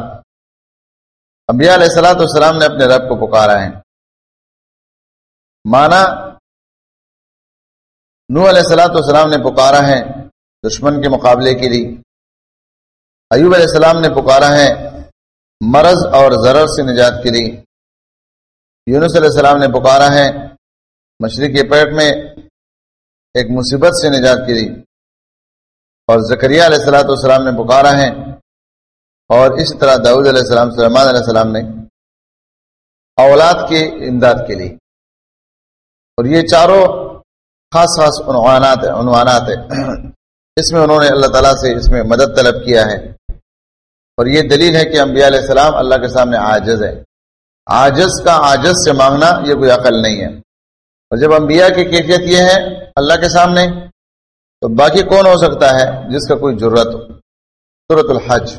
انبیاء علیہ السلاۃ والسلام نے اپنے رب کو پکارا ہے۔ مانا نو علیہ السلاۃ والسلام نے پکارا ہے دشمن کے مقابلے کے لیے۔ ایوب علیہ السلام نے پکارا ہے مرض اور ضرر سے نجات کے لیے۔ یونس علیہ السلام نے پکارا ہے مشرق پیٹ میں ایک مصیبت سے نجات کے لیے۔ اور زکریہ علیہ السلاۃ والسلام نے پکارا ہے اور اس طرح داود علیہ السلام سلمان علیہ السلام نے اولاد کے امداد کے لیے۔ اور یہ چاروں خاص خاص عنوانات عنوانات ہیں۔ اس میں انہوں نے اللہ تعالیٰ سے اس میں مدد طلب کیا ہے۔ اور یہ دلیل ہے کہ انبیاء علیہ السلام اللہ کے سامنے عاجز ہے عاجز کا عاجز سے مانگنا یہ کوئی عقل نہیں ہے۔ اور جب انبیاء کی کیفیت یہ ہے اللہ کے سامنے، تو باقی کون ہو سکتا ہے جس کا کوئی ضرورت ہو؟ صورت الحج۔